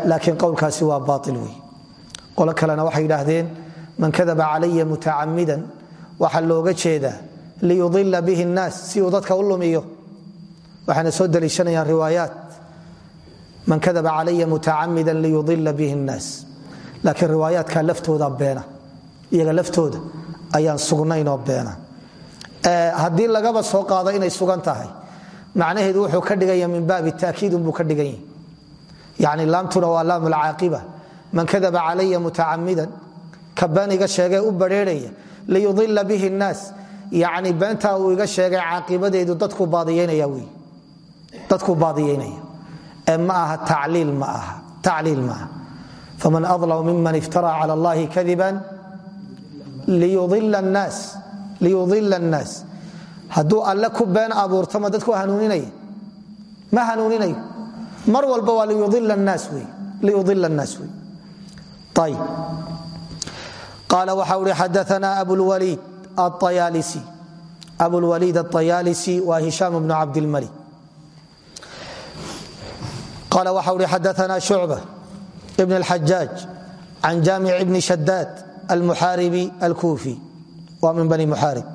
Laakiin qowlkaasi waa baail wey qolo kalena waxay yidhaahdeen man kadaba calaya mutacamidan waxaa looga jeedaa liyudila bihi nnaas si dadka u lumiyo. Waxayna soo daliishanayaan riwaayaat man kadaba calaya mutacamida liyudila bihi nnaas. Laakiin riwaayaadka laftooda beena iyaga laftooda ayaan sugnaynoo beena. Haddii lagaba soo qaado inay sugan tahay macnaheedu wuxuu ka dhiganya min baabi taakiidunbuu ka dhigan yahi yani laamtuna waa laam alcaaqiba man kadaba calaya mutacamidan ka been iga sheegee u bareeraya liyudila bihi nnaas. Yani beentaa uu iga sheegay caaqibadeedu dadku baadiyeynaya wy dadku baadiyeynaya ee ma aha. Tacliil ma aha. Faman adlamu miman iftara cala allahi kadiban liyudila nnaas. Hadduu alle ku been abuurto ma dadku hanuuninaya ma hanuuninayo? Mar walba waa liyudila nnaas wey. Ayb qaala waxa uhi xadaana abulwaliid aayaalisi waa hishaam bnu cabdilmalik qaala waxa uhi xadaana shucba ibn اlxajaaj can jaamic bni shadaad almuxaaribi alkuufi waa min bani muxaarib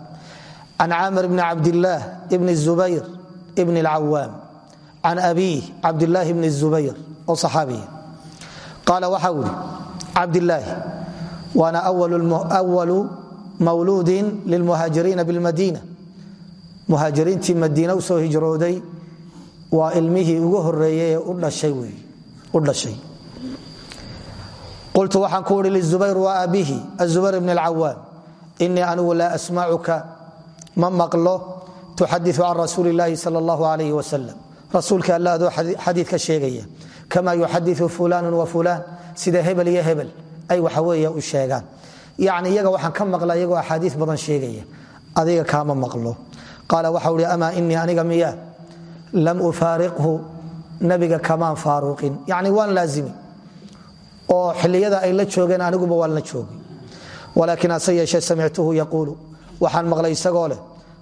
can caamir bni cabdillaah bni zubayr bni اlcawaam can abiih cabdilaahi bni zubayr oo saxaabiya qaala waxa uu ihi cabdilaahi waana walu mawluudin lilmuhaajiriina bilmadiina muhaajiriintii madiina u soo hijrooday waa ilmihii ugu horeeyey ee u dhashay qultu waxaan ku ihi lizubayr wa abihi azubayr bn اlcawaam inii anigu laa asmacuka ma maqlo tuxadiu can rasuuli اllaahi sal اllahu alayh wasalam rasuulka alla adoo xadiid ka sheegaya kama yuxadiu fulanu wa fulaan sida hebel iyo hebel ay waxaweeye u sheegaan yacni iyaga waxaan ka maqla iyagoo axaadii badan sheegaya adiga kaama maqlo qaala waxau hi amaa inii aniga miya lam ufaariqhu nabiga kamaan faaruqin. Yacni waan laazimi. Oo xilliyada ay la joogeen aniguba waan la joogay walaakin hase yeeshee samictuhu waxaan maqlay isagoo leh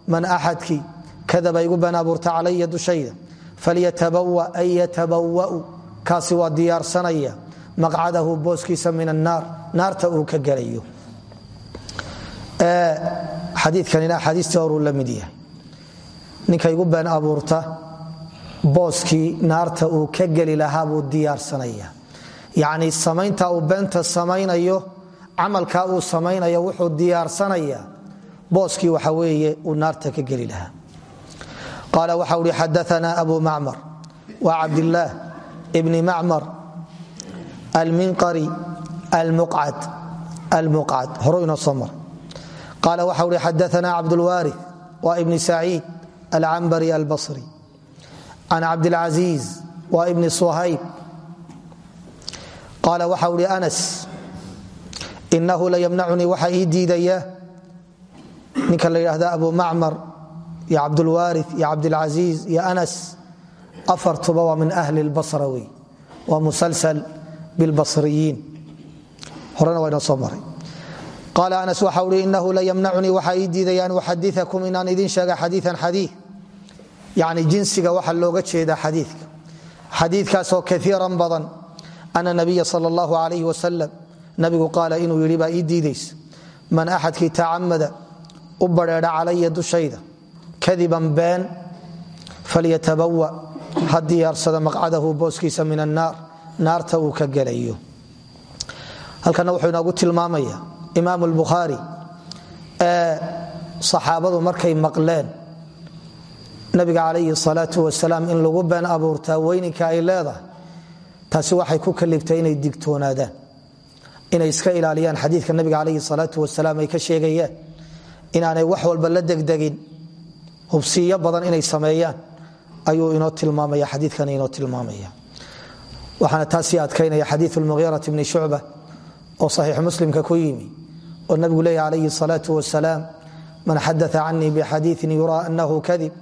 man axadkii kadaba igu been abuurta dushayda falyatabawa an yatabawau kaasi waa diyaarsanaya maqcadahu booskiisa min annaar naarta uu ka gelayo. Xadiikanina axaadiistii horuu la mid yahay. Ninka igu been booskii naarta uu ka geli lahaa buu diyaarsanaya. Yacni samaynta uu beenta samaynayo camalkaa uu samaynayo wuxuu diyaarsanaya booskii waxa weeye uu naarta ka geli lahaa. Qaala waxa uhi xadaana abu macmar wa cabdillaah bni macmar alminqari almuqcad horo inoo soo maray qaala waxa uhi xadaana cabdulwaari wa ibni saciid alcambari albasri can cabdilcaziiz wa ibni suhayb qaala waxa uhi anas inahu layamnacunii waxa ii diidaya. ninka la yidhaahda abu macmar iyo cabdulwaari iyo cabdilcaziiz iyo anas afartuba waa min ahli lbasra wey waa musalsal bilbasriyiin horena waa inoo soo maray qaala anas waxa uhi inahu layamnacunii waxaa ii diidaya an uxadiakum inaan idin sheega xadiian xadii yani jinsiga waxa looga jeeda xadiika xadiikaasoo kaiiran badan. Ana nabiya sal allahu alayh wasalam nabigu qaala inuu yidhi baa ii diidaysa man axadkii tacamada u bareedha calaya dushayda. Kadiban been falyatabawa. Ha maqcadahu booskiisa min annaar naarta uu ka gelayo. Halkana wuxuu inoogu tilmaamaya imaam lbukhaari saxaabadu markay maqleen nabiga calayhi salaatu wasalaam in lagu been abuurtaa weyninka ay leedahay taasi waxay ku kaliftay inay digtoonaadaan inay iska ilaaliyaan xadiidka nabiga calayhi salaatu wasalaam ay ka sheegayaan inaanay wax walba la degdegin hubsiiyo badan inay sameeyaan ayuu inoo tilmaamaya xadiidkan inoo tilmaamaya waxaana taasii adkaynaya xadiiu lmuhiirati bni shucba oo saxiix muslimka ku yimi oo nabigu leeya calayhi salaatu wasalaam man xadaa canii bixadiiin yuraa anahu kadib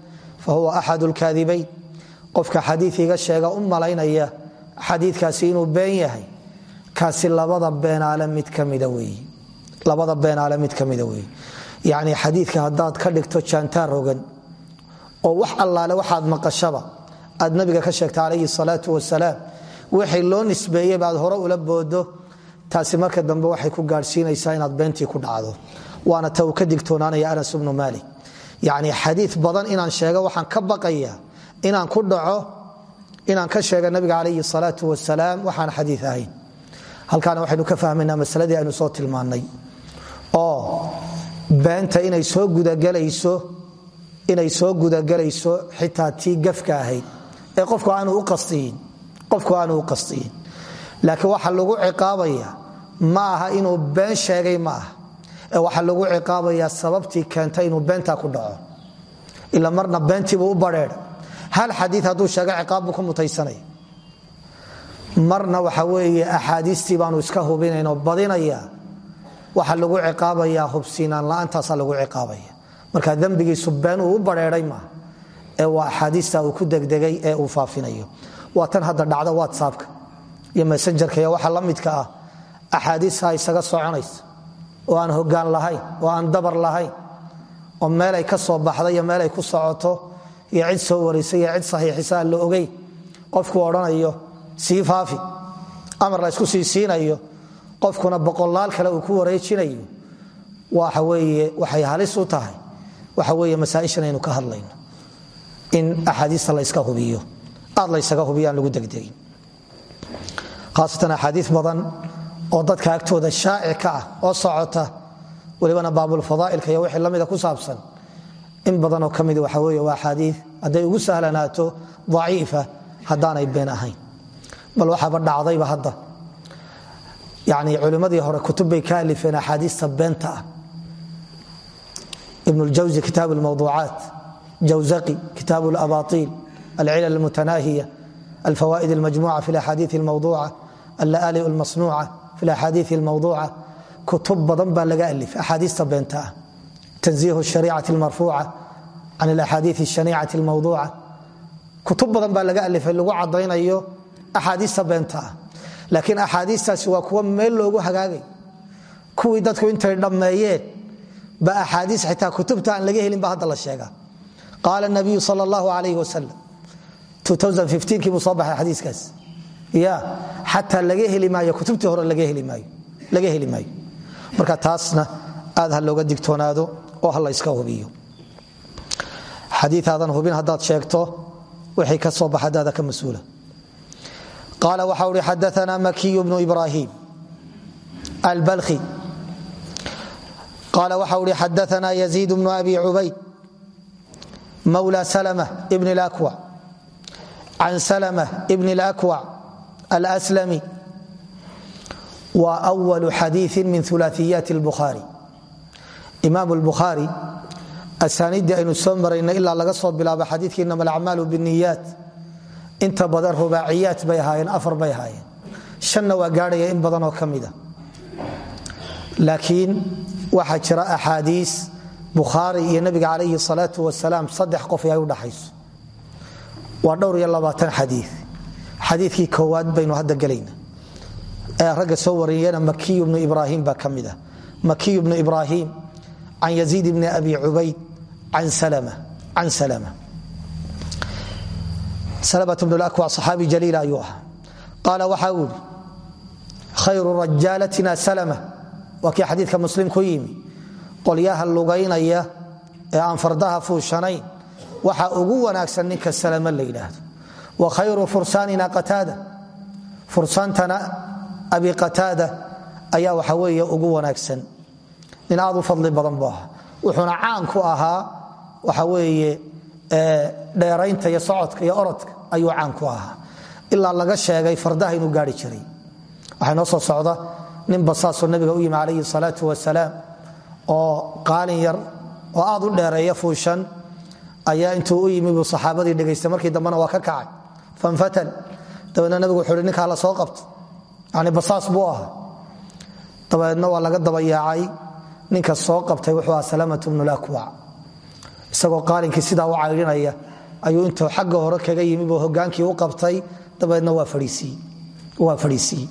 fahuwa axad lkaadibayn qofka xadii iga sheega u malaynaya xadiikaasi inuu been yahay kaasi labada beenaale mid kamida wey yani xadiika haddaad ka dhigto jaantaar rogan oo wax allaale waxaad maqashaba aad nabiga ka sheegta calayhi salaatu wasalaam wixii loo nisbeeyey baad hore ula boodo taasi marka dambe waxay ku gaadhsiinaysaa inaad beentii ku dhacdo waana ta uu yacni xadii badan inaan sheego waxaan ka baqaya inaan ku dhaco inaan ka sheega nabiga calayhi salaatu wasalaam waxaan xadii ahayn. Halkaana waxaynu ka fahmaynaa masaladii aynu soo tilmaannay. Oo beenta inay soo gudagelayso inay soo gudagelayso xitaa tii gafka ahayd ee qofku aanu u qastiyin laakiin waxa lagu ciqaabaya ma aha inuu been sheegay ma aha waxaa lagu ciqaabayaa sababtii keenta inuu beentaa ku dhaco. Ila marna beentiibuu u bareedha hal xadii hadduu sheego ciqaabbuu ku mutaysanaya marna waxa weeye axaadiistii baanu iska hubinaynoo badinaya waxaa lagu ciqaabayaa hubsiinaan la'aantaasaa lagu ciqaabaya. Marka dembigiisu been uu bareeray maaha ee waa axaadiista uu ku degdegay ee uu faafinayo. Waa tan hadda dhacda whatsappka iyo messengerka iyo waxa la midka ah. Axaadiisha isaga soconaysa oo aan hogaan lahayn oo aan dabar lahayn oo meelay ka soo baxda iyo meelay ku socoto iyo cid soo warisa iyo cid saxiixisa la ogey qofku odhanayo sii faafi amar la ysku sii siinayo qofkuna boqolaal kale uu ku wareejinayo. Waxa weeye waxay halis u tahay. Waxa weeye masaaishan aynu ka hadlayno in axaadiista la yska hubiyo. Aad la ysaga hubiyo aan lagu degdegin. Haasatan axaadii badan oo dadka agtooda shaacika ah oo socota walibana baabulfadaailka iyo wixii la mida ku saabsan in badanoo ka mid waxa weeye waa xadiid hadday ugu sahlanaato daciifa haddaanay been ahayn. Bal waxaaba dhacdayba hadda. Yani culimmadii hore kutub bay ka alifeen axaadiista beenta ah. Ibn ljawzi kitaab almawduucaat jawzaqi kitaab alabaatiil alcilal almutanaahiya alfawaa'id almajmuuca fi alaxaadiid almawduuca. Allaali almasnuuca fi axaadiii mawduuca kutub badan baa laga alif axaadiista beenta ah tanziih sharicati marfuuca can alaxaadiii shanicati mawduuca kutub badan baa laga alifay lagu cadaynayo axaadiista beenta ah laakiin axaadiistaasi waa kuwa meel loogu hagaagay kuwii dadku intay dhammeeyeen ba axaadiis xitaa kutubta aan laga helin ba hadda la sheegaa qaala nabiyu sal allahu alayh wasalam kii buu soo baxay xadiiskaas ya xataa laga heli maayo kutubtii hore laga heli maayo marka taasna aad ha looga digtoonaado oo ha layska hubiyo. Xadiiaadan hubin haddaad sheegto waxay ka soo baxa ka mas'uula. Qaala waxa uhi xadaana makiyu bnu ibrahim albalkhi. Qaala waxa uhi xadaana yaziid bnu abi cubayd mawla salma bn اlakwac can salma bn اlakwac alأslami wa أwal xadiiثi min ulaثiyaat اlbukhaari imaam اlbukhaari asaaniiddii aynu soo marayna ilaa laga soo bilaabo xadiikii inama alacmaalu bالniyaat inta badan rubaaciyaat bay ahaayeen afar bay ahaayeen shanna waa gaadhaya in badanoo ka mida laakiin waxaa jira axaadiis bukhaari iyo nabiga calayhi salaau wasalaam saddex qof ay udhaxayso waa dhowr iyo labaatan xadii xadiikii koowaad baynu hadda gelayna ee ragga soo wariyana makiyu bnu ibraahim baa ka mid ah. Makiyu bnu ibraahim can yaziid bni abi cubayd can salama صaxaabi jaliil ayuu ahaa. Qaala waxa uu ihi khayru rajaalatina salma waa kii xadiidka muslim ku yimi. Qolyaha lugaynaya ee aan fardaha fuushanayn waxa ugu wanaagsan ninka salama la wa khayru fursaanina qataada fursaantana abi qataada ayaa waxa weeye ugu wanaagsan. Nin aad u fadli badan buu wuxuuna caan ku ahaa waxa weeye dheeraynta iyo socodka iyo orodka ayuu caan ku ahaa. Ilaa laga sheegay fardaha inuu gaari jiray. Waxaa soo socda nin basaasoo nabiga u yimi calayhi salaatu wasalaam oo qaalin yar oo aad u dheereeya fuushan ayaa intuu u yimi saxaabadii dhegaystay markii dambena waa ka kacay fanfatan. Dabeedna nabigu wuxuu hi la soo qabto. Yani basaas buu ahaa. Dabeedna waa laga dabayaacay ninka soo qabtay wuxuu aha salaamatu bnulakwac isagoo qaalinkii sidaa u caydhinaya ayuu intuu xagga hore kaga yimi buu hogaankii u qabtay dabeedna waa fadhiisiiyey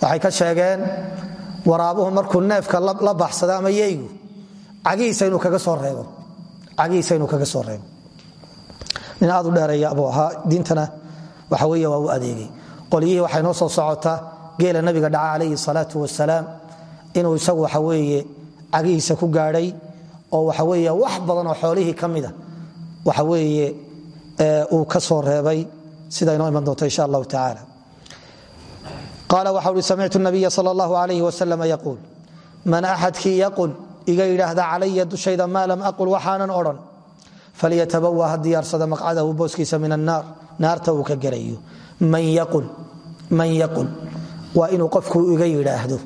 waxay ka sheegeen waraabuhu markuu neefka la baxsado ama yeygu cagihiisa inuu kaga soo reebo cagihiisa inuu kaga soo reebo nin aad u dheereeya buu ahaa. Diintana waxa weeye waa u adeegay. Qolyihii waxay noo soo socotaa geela nabiga dhaca calayhi salaatu wasalaam inuu isagu waxa weeye cagihiisa ku gaadhay oo waxa weeye wax badan oo xoolihii ka mida waxa weeye uu ka soo reebay. Sida inoo iman doonto insha allahu tacaala. Qaala waxa uhi samictu nabiya sal allahu alayh wasalam yaquul man axadkii yaqul iga yidhaahda calaya dushayda maa lam aqul waxaanan odhan falyatabawa ha diyaarsada maqcadahu booskiisa min annaar naarta uu ka gelayo. man yaqul waa inuu qofku iga yidhaahdo.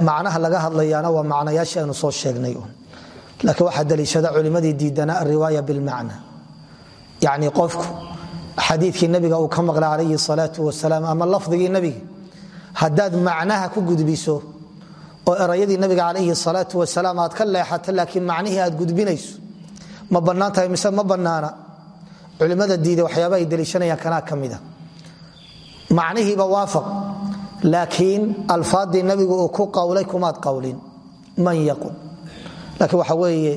macnaha laga hadlayaana waa macnayaashii aynu soo sheegnay laakiin waxaa daliishada culimmadii diidana ariwaaya bilmacna yacni qofku xadiidkii nabiga uu ka maqla calayhi salaau wasalaam ama lafdigii nabiga oo erayadii nabiga calayhi salaau wasalaam aad ka leexato laakiin macnihii aad gudbinayso ma bannaan tahay mise ma bannaana? Culimmada diida waxyaaba ay daliishanayaan kanaa ka mida waafaq laakiin alfaadii nabigu uu ku qowlay kumaad qowlin man yaqul. Laakiin waxa weeye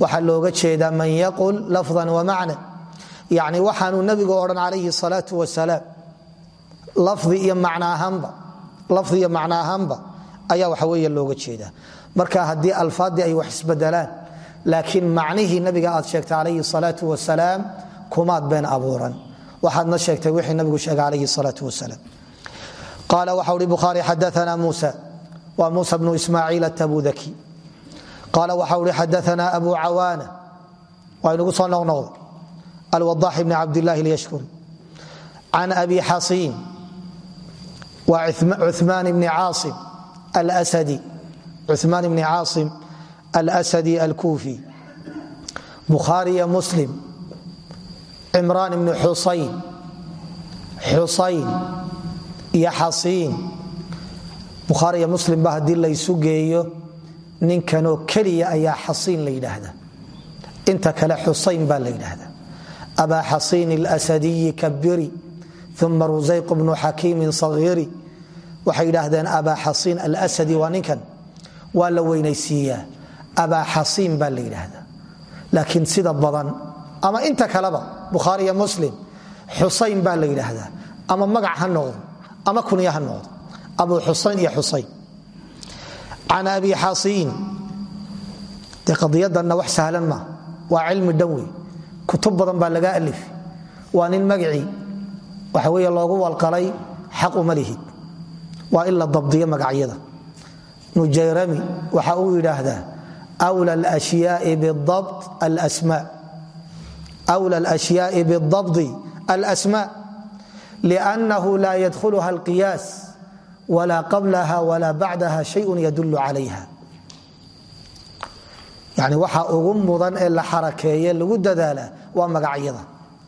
waxaa looga jeedaa man yaqul lafdan wa macna. Yacni waxaanuu nabigu odhan calayhi salaau wasalaam lafdi iyo macno ahaanba ayaa waxa weeye looga jeedaa. Marka haddii alfaaddii ay wax isbedelaan laakiin macnihii nabiga aad sheegtay calayhi salaau wasalaam kumaad been abuuran. Waxaadna sheegtay wixii nabigu sheegay calayhi salaau wasalaam. Qaala waxa uhi bukhaari xadaana muusa. Waa muusa bnu ismaaciil atabudaki qaala waxa uhi xadaana abu cawaana. Waa inugu soo noqnoqda alwadax bni cabdillahi lyashkuri can abi xasiin. Waa cumaan bni alsadi cumaan bni caasim alasadi alkuufi bukhaariya muslim cimraan bni xusayn xusayn iyo xasiin bukhaariya muslim ba haddii laysu geeyo ninkanoo keliya ayaa xasiin la yidhaahda inta kale xusayn baa la yidhaahda abaa xasiin اlasadiyi kabiri uma rusayq bnu xakiimin sahiiri waxay yidhaahdeen abaa xasiin alasadi waa ninkan. Waa la weynaysiiyaa abaa xasiin baa la yidhaahda laakiin sida badan ama inta kaleba bukhaariya muslim xusayn baa la yidhaahdaa. Ama magac ha noqdo ama kunya ha noqdo. Abu xusayn iyo xusayn. Can abi xasiin. Dee qadiyadanna wax sahlan maa waa cilmi dhan kutub badan baa laga alif waa nin magacii. Waxa weeye loogu walqalay xaq uma lihid waa in la dabdiyo magacyada. Nujayrami waxa uu yidhaahdaa wla alashyaai bidabdi alasmaa liannahu laa yadkhuluha alqiyaas wla qablaha wla bacdaha shayun yadulu calayha. Yani waxa ugu mudan ee la xarakeeye lagu dadaala waa magacyada.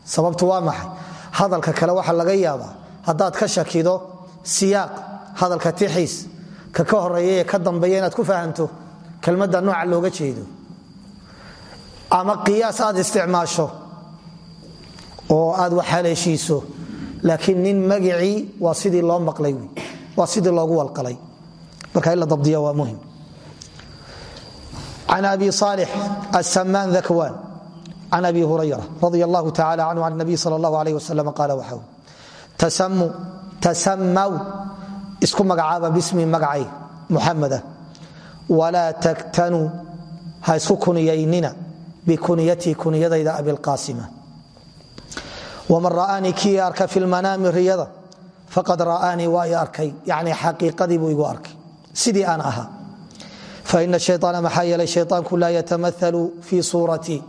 Sababtu waa maxay? Hadalka kale waxa laga yaabaa haddaad ka shakido siyaaq hadalka tiixiis ka ka horreeya ee ka dambeeya inaad ku fahamto kelmadda nooca looga jeedo. Ama qiyaas aad isticmaasho oo aad waxhaleeshiiso laakiin nin magacii waa sidii loo malay waa sidii loogu walqalay. Marka in la dabdiya waa muhiim. Can abi صaalix asamaan dakwaan can abi hurayra radi allahu tacala canhu can nabiy sal اllah alayh wasalam qaala waxau tasamw isku magacaaba bismi magacay muxamada walaa taktanu ha isku kuniyaynina bikuniyati kuniyadayda abilqaasima waman ra'aanii kii arka fi lmanaami riyada faqad ra'aanii waa i arkay. Yani xaqiiqadii igu arkay. Sidii aan ahaa. Faina shayaana maxaa yeelay shayaanku laa yatamaalu fii suuratii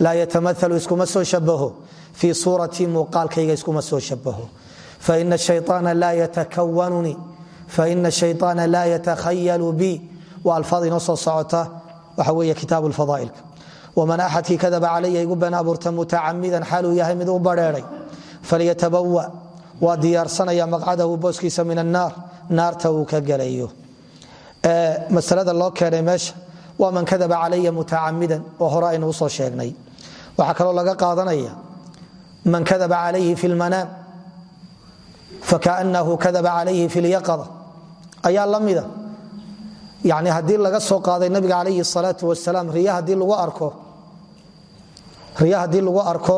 laa yatamaalu iskuma soo shabaho fii suuratii muuqaalkayga iskuma soo shabaho faina shayaana laa yatakawanunii faina shayaana laa yatakhayalu bi waa alfaad inoo soo socota waxa weeye kitaabu lfadaailka waman axadkii kadaba calaya igu been abuurta mutacamidan xaaluu yahay mid u badheeray falyatabawa waa diyaarsanaya maqcadahu booskiisa min annaar naarta uu ka gelayo masalada loo keenay meesha waa man kadaba calaya mutacamidan oo hore aynu u soo sheegnay waxaa kaloo laga qaadanaya man kadaba calayhi fi lmanaam fakaanahu kadaba calayhi fi lyaqada ayaa la mida yani haddii laga soo qaaday nabiga calayhi salaau wasalaam riya haddii lagu arko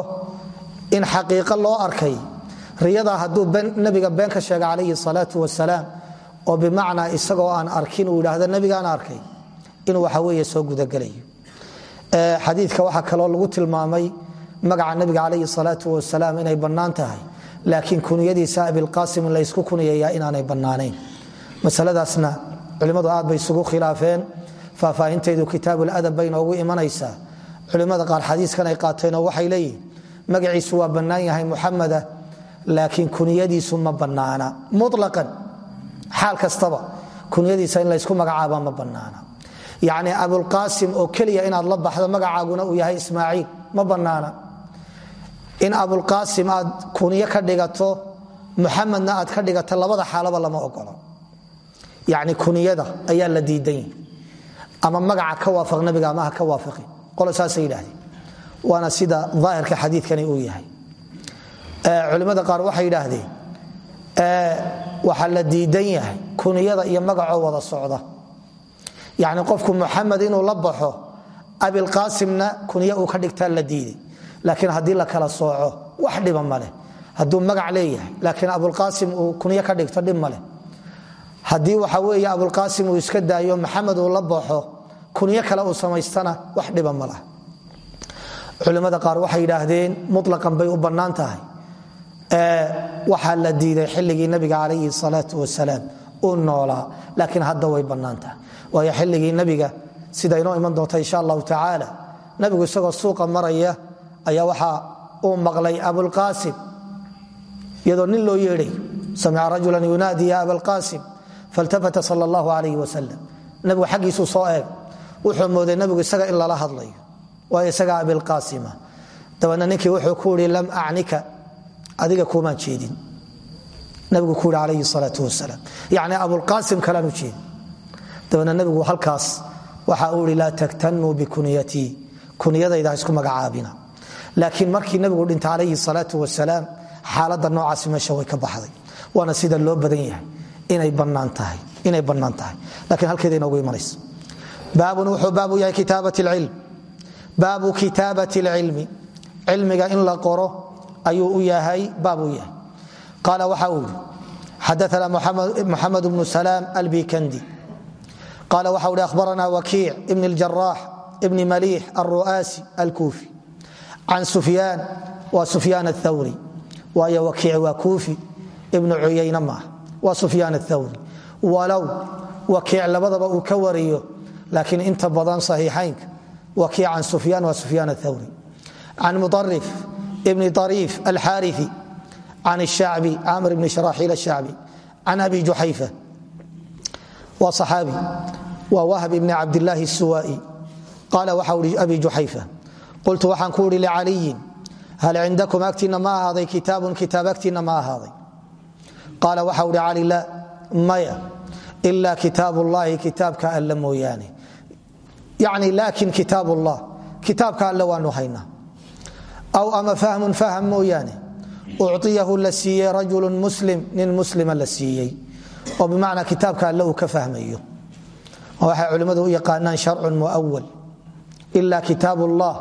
in xaqiiqo loo arkay riyadaa hadduu nabiga been ka sheega calayhi salaau wasalaam oo bimacnaa isagoo aan arkin uu idhaahdo nabigaan arkay inuu waxa weeye soo gudagelayo xadiidka waxaa kaloo lagu tilmaamay magaca nabiga calayhi salaau wasalaam inay bannaan tahay laakiin kuniyadiisa abilqaasim in laysku kuniyayaa inaanay bannaanayn. Masaladaasna culimmadu aad bay isugu khilaafeen. Faahfaahinteedu kitaabuladab bay noogu imanaysaa culimmada qaar xadiiskan ay qaateenoo waxay leeyihiin magaciisu waa bannaan yahay muxamada laakiin kuniyadiisu ma bannaana. Mulaqan xaal kastaba kunyadiisa in laysku magacaaba ma bannaana. Yacni abulqaasim oo keliya inaad la baxdo magacaaguna uu yahay ismaaciil ma bannaana in abulqaasim aad kunyo ka dhigato muxamedna aad ka dhigato labada xaalaba lama ogolo yacni kuniyada ayaa la diidan ama magaca ka waafaq nabiga ama ha ka waafaqin. Qolo saasay waana sida daahirka xadiidkani uu yahay. Culimmada qaar waxay yidhaahdeen waxaa la diidan kuniyada iyo magacoo wada socda. Yacni qofku muxamed inuu la baxo abilqaasimna kuniya uu ka dhigtaa la diiday laakiin haddii la kala sooco wax dhiba maleh hadduu magac leeyahay laakiin abulqaasim uu kuniyo ka dhigto dhib maleh haddii waxa weeye abulqaasim uu iska daayo maxamed uu la baxo kunyo kale uu samaystana wax dhiba ma lah culimmada qaar waxay yidhaahdeen mutlaqan bay u bannaan tahay. Waxaa la diiday xilligii nabiga calayhi salaau wasalaam uu noolaa laakiin hadda way bannaan tahay. Waayo nabiga sida inoo iman doonta insha allahu tacaala nabigu isagoo suuqa maraya ayaa waxaa uu maqlay abulqaasim iyadoo nin loo yeedhay samica rajulan yunaadi ya abalqaasim faltafata sal allahu alayh wasalam nabigu xaggiisuu soo eeg wuxuu mooday nabigu isaga in lala hadlayo waayo isaga abilqaasima dabeedna ninkii wuxuu ku ihi lam acnika adiga kuumaan jeedin. Nabigu ku yihi alayhi salaau wasalaam yacni abulqaasim kalean u jeedin. Dabeedna nabigu halkaas waxa uu ihi laa taktanuu bikunyatii kunyadayda ha isku magacaabina laakiin markii nabigu dhintay calayhi salaau wasalaam xaaladda noocaasi meesha way ka baxday. Waana sida loo badan yahay inay bannaan tahay lakiin halkeeda inoogu imanaysa baabun wuxuu baabu yahay kitaabat lcilm baabu kitaabat اlcilmi cilmiga in la qoro ayuu u yahay baab u yahay. Qaala waxa uu yidhi xadaana muxamed bnu salaam albikandi. Qaala waxa uhi ahbarana wakiic ibn اljarax ibni maliix alru'aasi alkuufi an sufyaan waa sufyaan athawri waayo wakiic waa kuufi ibnu cuyayna maaha waa sufyaan athawri walow wakiic labadaba uu ka wariyo laakiin inta badan saxiixaynka wakiic can sufyaan waa sufyaan athawri can muarif bni ariif alxarii can shacbi camr bni sharaaxiil ashacbi can abi juxayfa waa axaabi waa wahb ibni cabdilaahi suwaai qaala waxa ui abi juxayfa qultu waxaan ku uhi licaliyin hal cindakum agtiinna ma ahaaday kitaabun kitaab agtiinna ma ahaaday qaala waxa uhi cali la maya ila kitaab ullahi kitaabka alle mooyaane yani laakin kitaab ullah kitaabka alle waanu haynaa aw ama fahmun fahm mooyaane uciyahu la siiyey rajulu muslim nin muslima la siiyey oo bimacnaa kitaabka alle uu ka fahmayo waxay culimmadu u yaqaanaan sharcun muawal ila kitaab ullah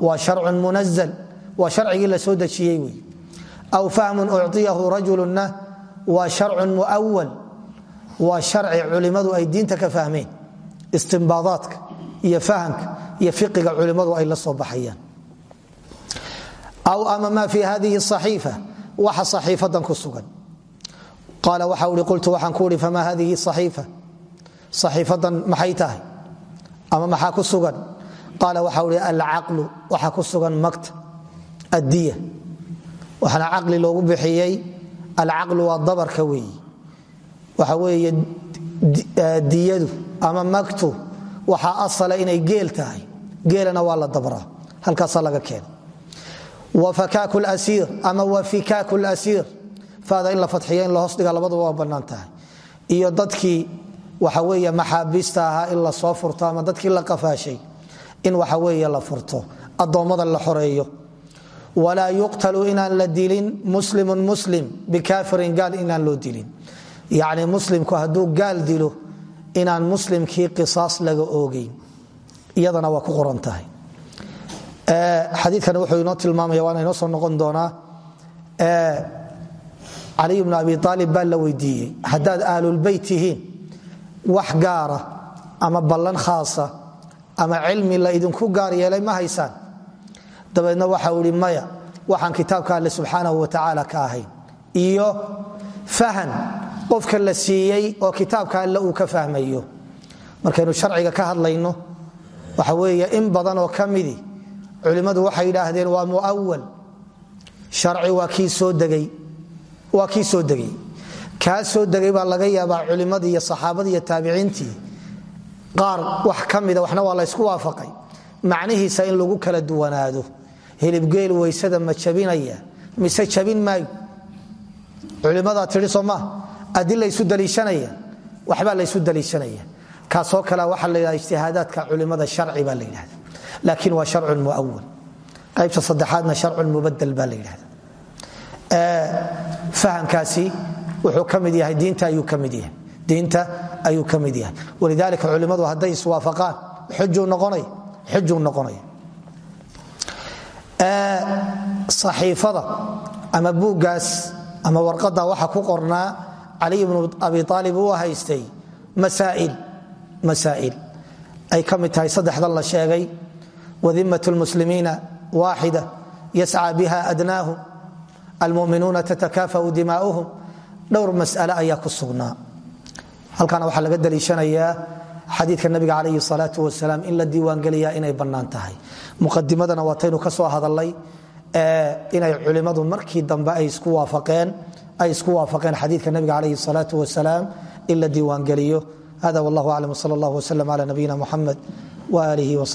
waa harcun munazl waa harcigii la soo dejiyey wey aw fahmun uciyahu rajulna waa sharcun muawal waa harci culimadu ay diinta ka fahmeen. Istimbaadaadka iyo fahamka iyo fiqiga culimadu ay la soo baxayaan. Aw ama ma fi hadihi aiif waxa aiifadan ku sugan. Qaal waxa i ultu waxaan ku ui famaa hadihi aiif aiifadan maxay tahay? Ama maxaa ku sugan? Qaal waxa i alcalu waxaa ku sugan makta addiya. Waxaana caqli loogu bixiyey alcaqlu waa dabarka weeyi. Waxa weeye diyadu ama maktu waxaa asala inay geel tahay. Geelana waa la dabraa halkaasaa laga keena wafakaaku lasiir ama wafikaaku lasiir fada in la fadxiyo in la hoos dhiga labaduba waa bannaan tahay. Iyo dadkii waxa weeye maxaabiista ahaa in la soo furto ama dadkii la qafaashay in waxa weeye la furto addoommada la xoreeyo. Walaa yuqtalu inaan la dilin muslimun muslim bikaafirin gaal inaan loo dilin. Yacni muslimku hadduu gaal dilo inaan muslimkii qisaas laga oogeyn iyadana waa ku qoran tahay. Xadiikan wuxuu inoo tilmaamaya waana inoo soo noqon doonaa. Caliy bnu abi aalib baa la weydiiyey haddaad aalulbeyt tihiin wax gaara ama ballan khaasa ama cilmi la idinku gaar yeelay ma haysaan dabeedna waxau ihi maya waxaan kitaabka alle subxaanahu wa tacaala ka ahayn. Iyo fahan qofka la siiyey oo kitaabka alle uu ka fahmayo. Markaynu sharciga ka hadlayno waxa weeye in badan oo ka midi culimmadu waxay yidhaahdeen waa muawal sharci waa kii soo degay waa soo degay. Kaa soo degay baa laga yaabaa culimmadii iyo saxaabadii iyo taabiciintii qaar wax ka waxna waa laysku waafaqay. Macnihiisa in lagu kala duwanaado hilibgeel weysada ma jabinaya mise jabin maayo? Culimmadaa tidhi soo maa adi laysu daliishanaya waxbaa laysu daliishanaya. Kaasoo kale waxaa la yidhahda ijtihaadaadka culimmada sharci baa la yidhahda laakiin waa sharcun muawal qaybta saddexaadna sharcun mubadel baa la yidhahda fahamkaasi wuxuu ka yahay diinta ayuu ka mid yahay. Diinta ayuu ka yahay. Walidaalika culimmadu hadday iswaafaqaan xujuu noqonaya noqonaya saxiifada ama buuggaas ama warqadda waxa ku qornaa caliy bnu abi aalib uu haystay masaa'il ay ka mid tahay saddexdan la sheegay. Wadimat lmuslimiina waaxida yascى biha adnaahum almuminuuna tatakafau dimaa'uhum. Dhowr mas'ale ayaa ku sugnaa. Halkaana waxaa laga daliishanayaa xadiidka nabiga calayhi salaatu wasalaam in la diiwaangeliyaa inay bannaan tahay. Muqadimadana waataynu ka soo hadalnay inay culimmadu markii dambe ay isku waafaqeen xadiidka nabiga calayhi salaatu wasalaam in la diiwaangeliyo. Hada wallahu aclam wsal allah wslm cala nabiyina muxamed waaalihi wsaxbi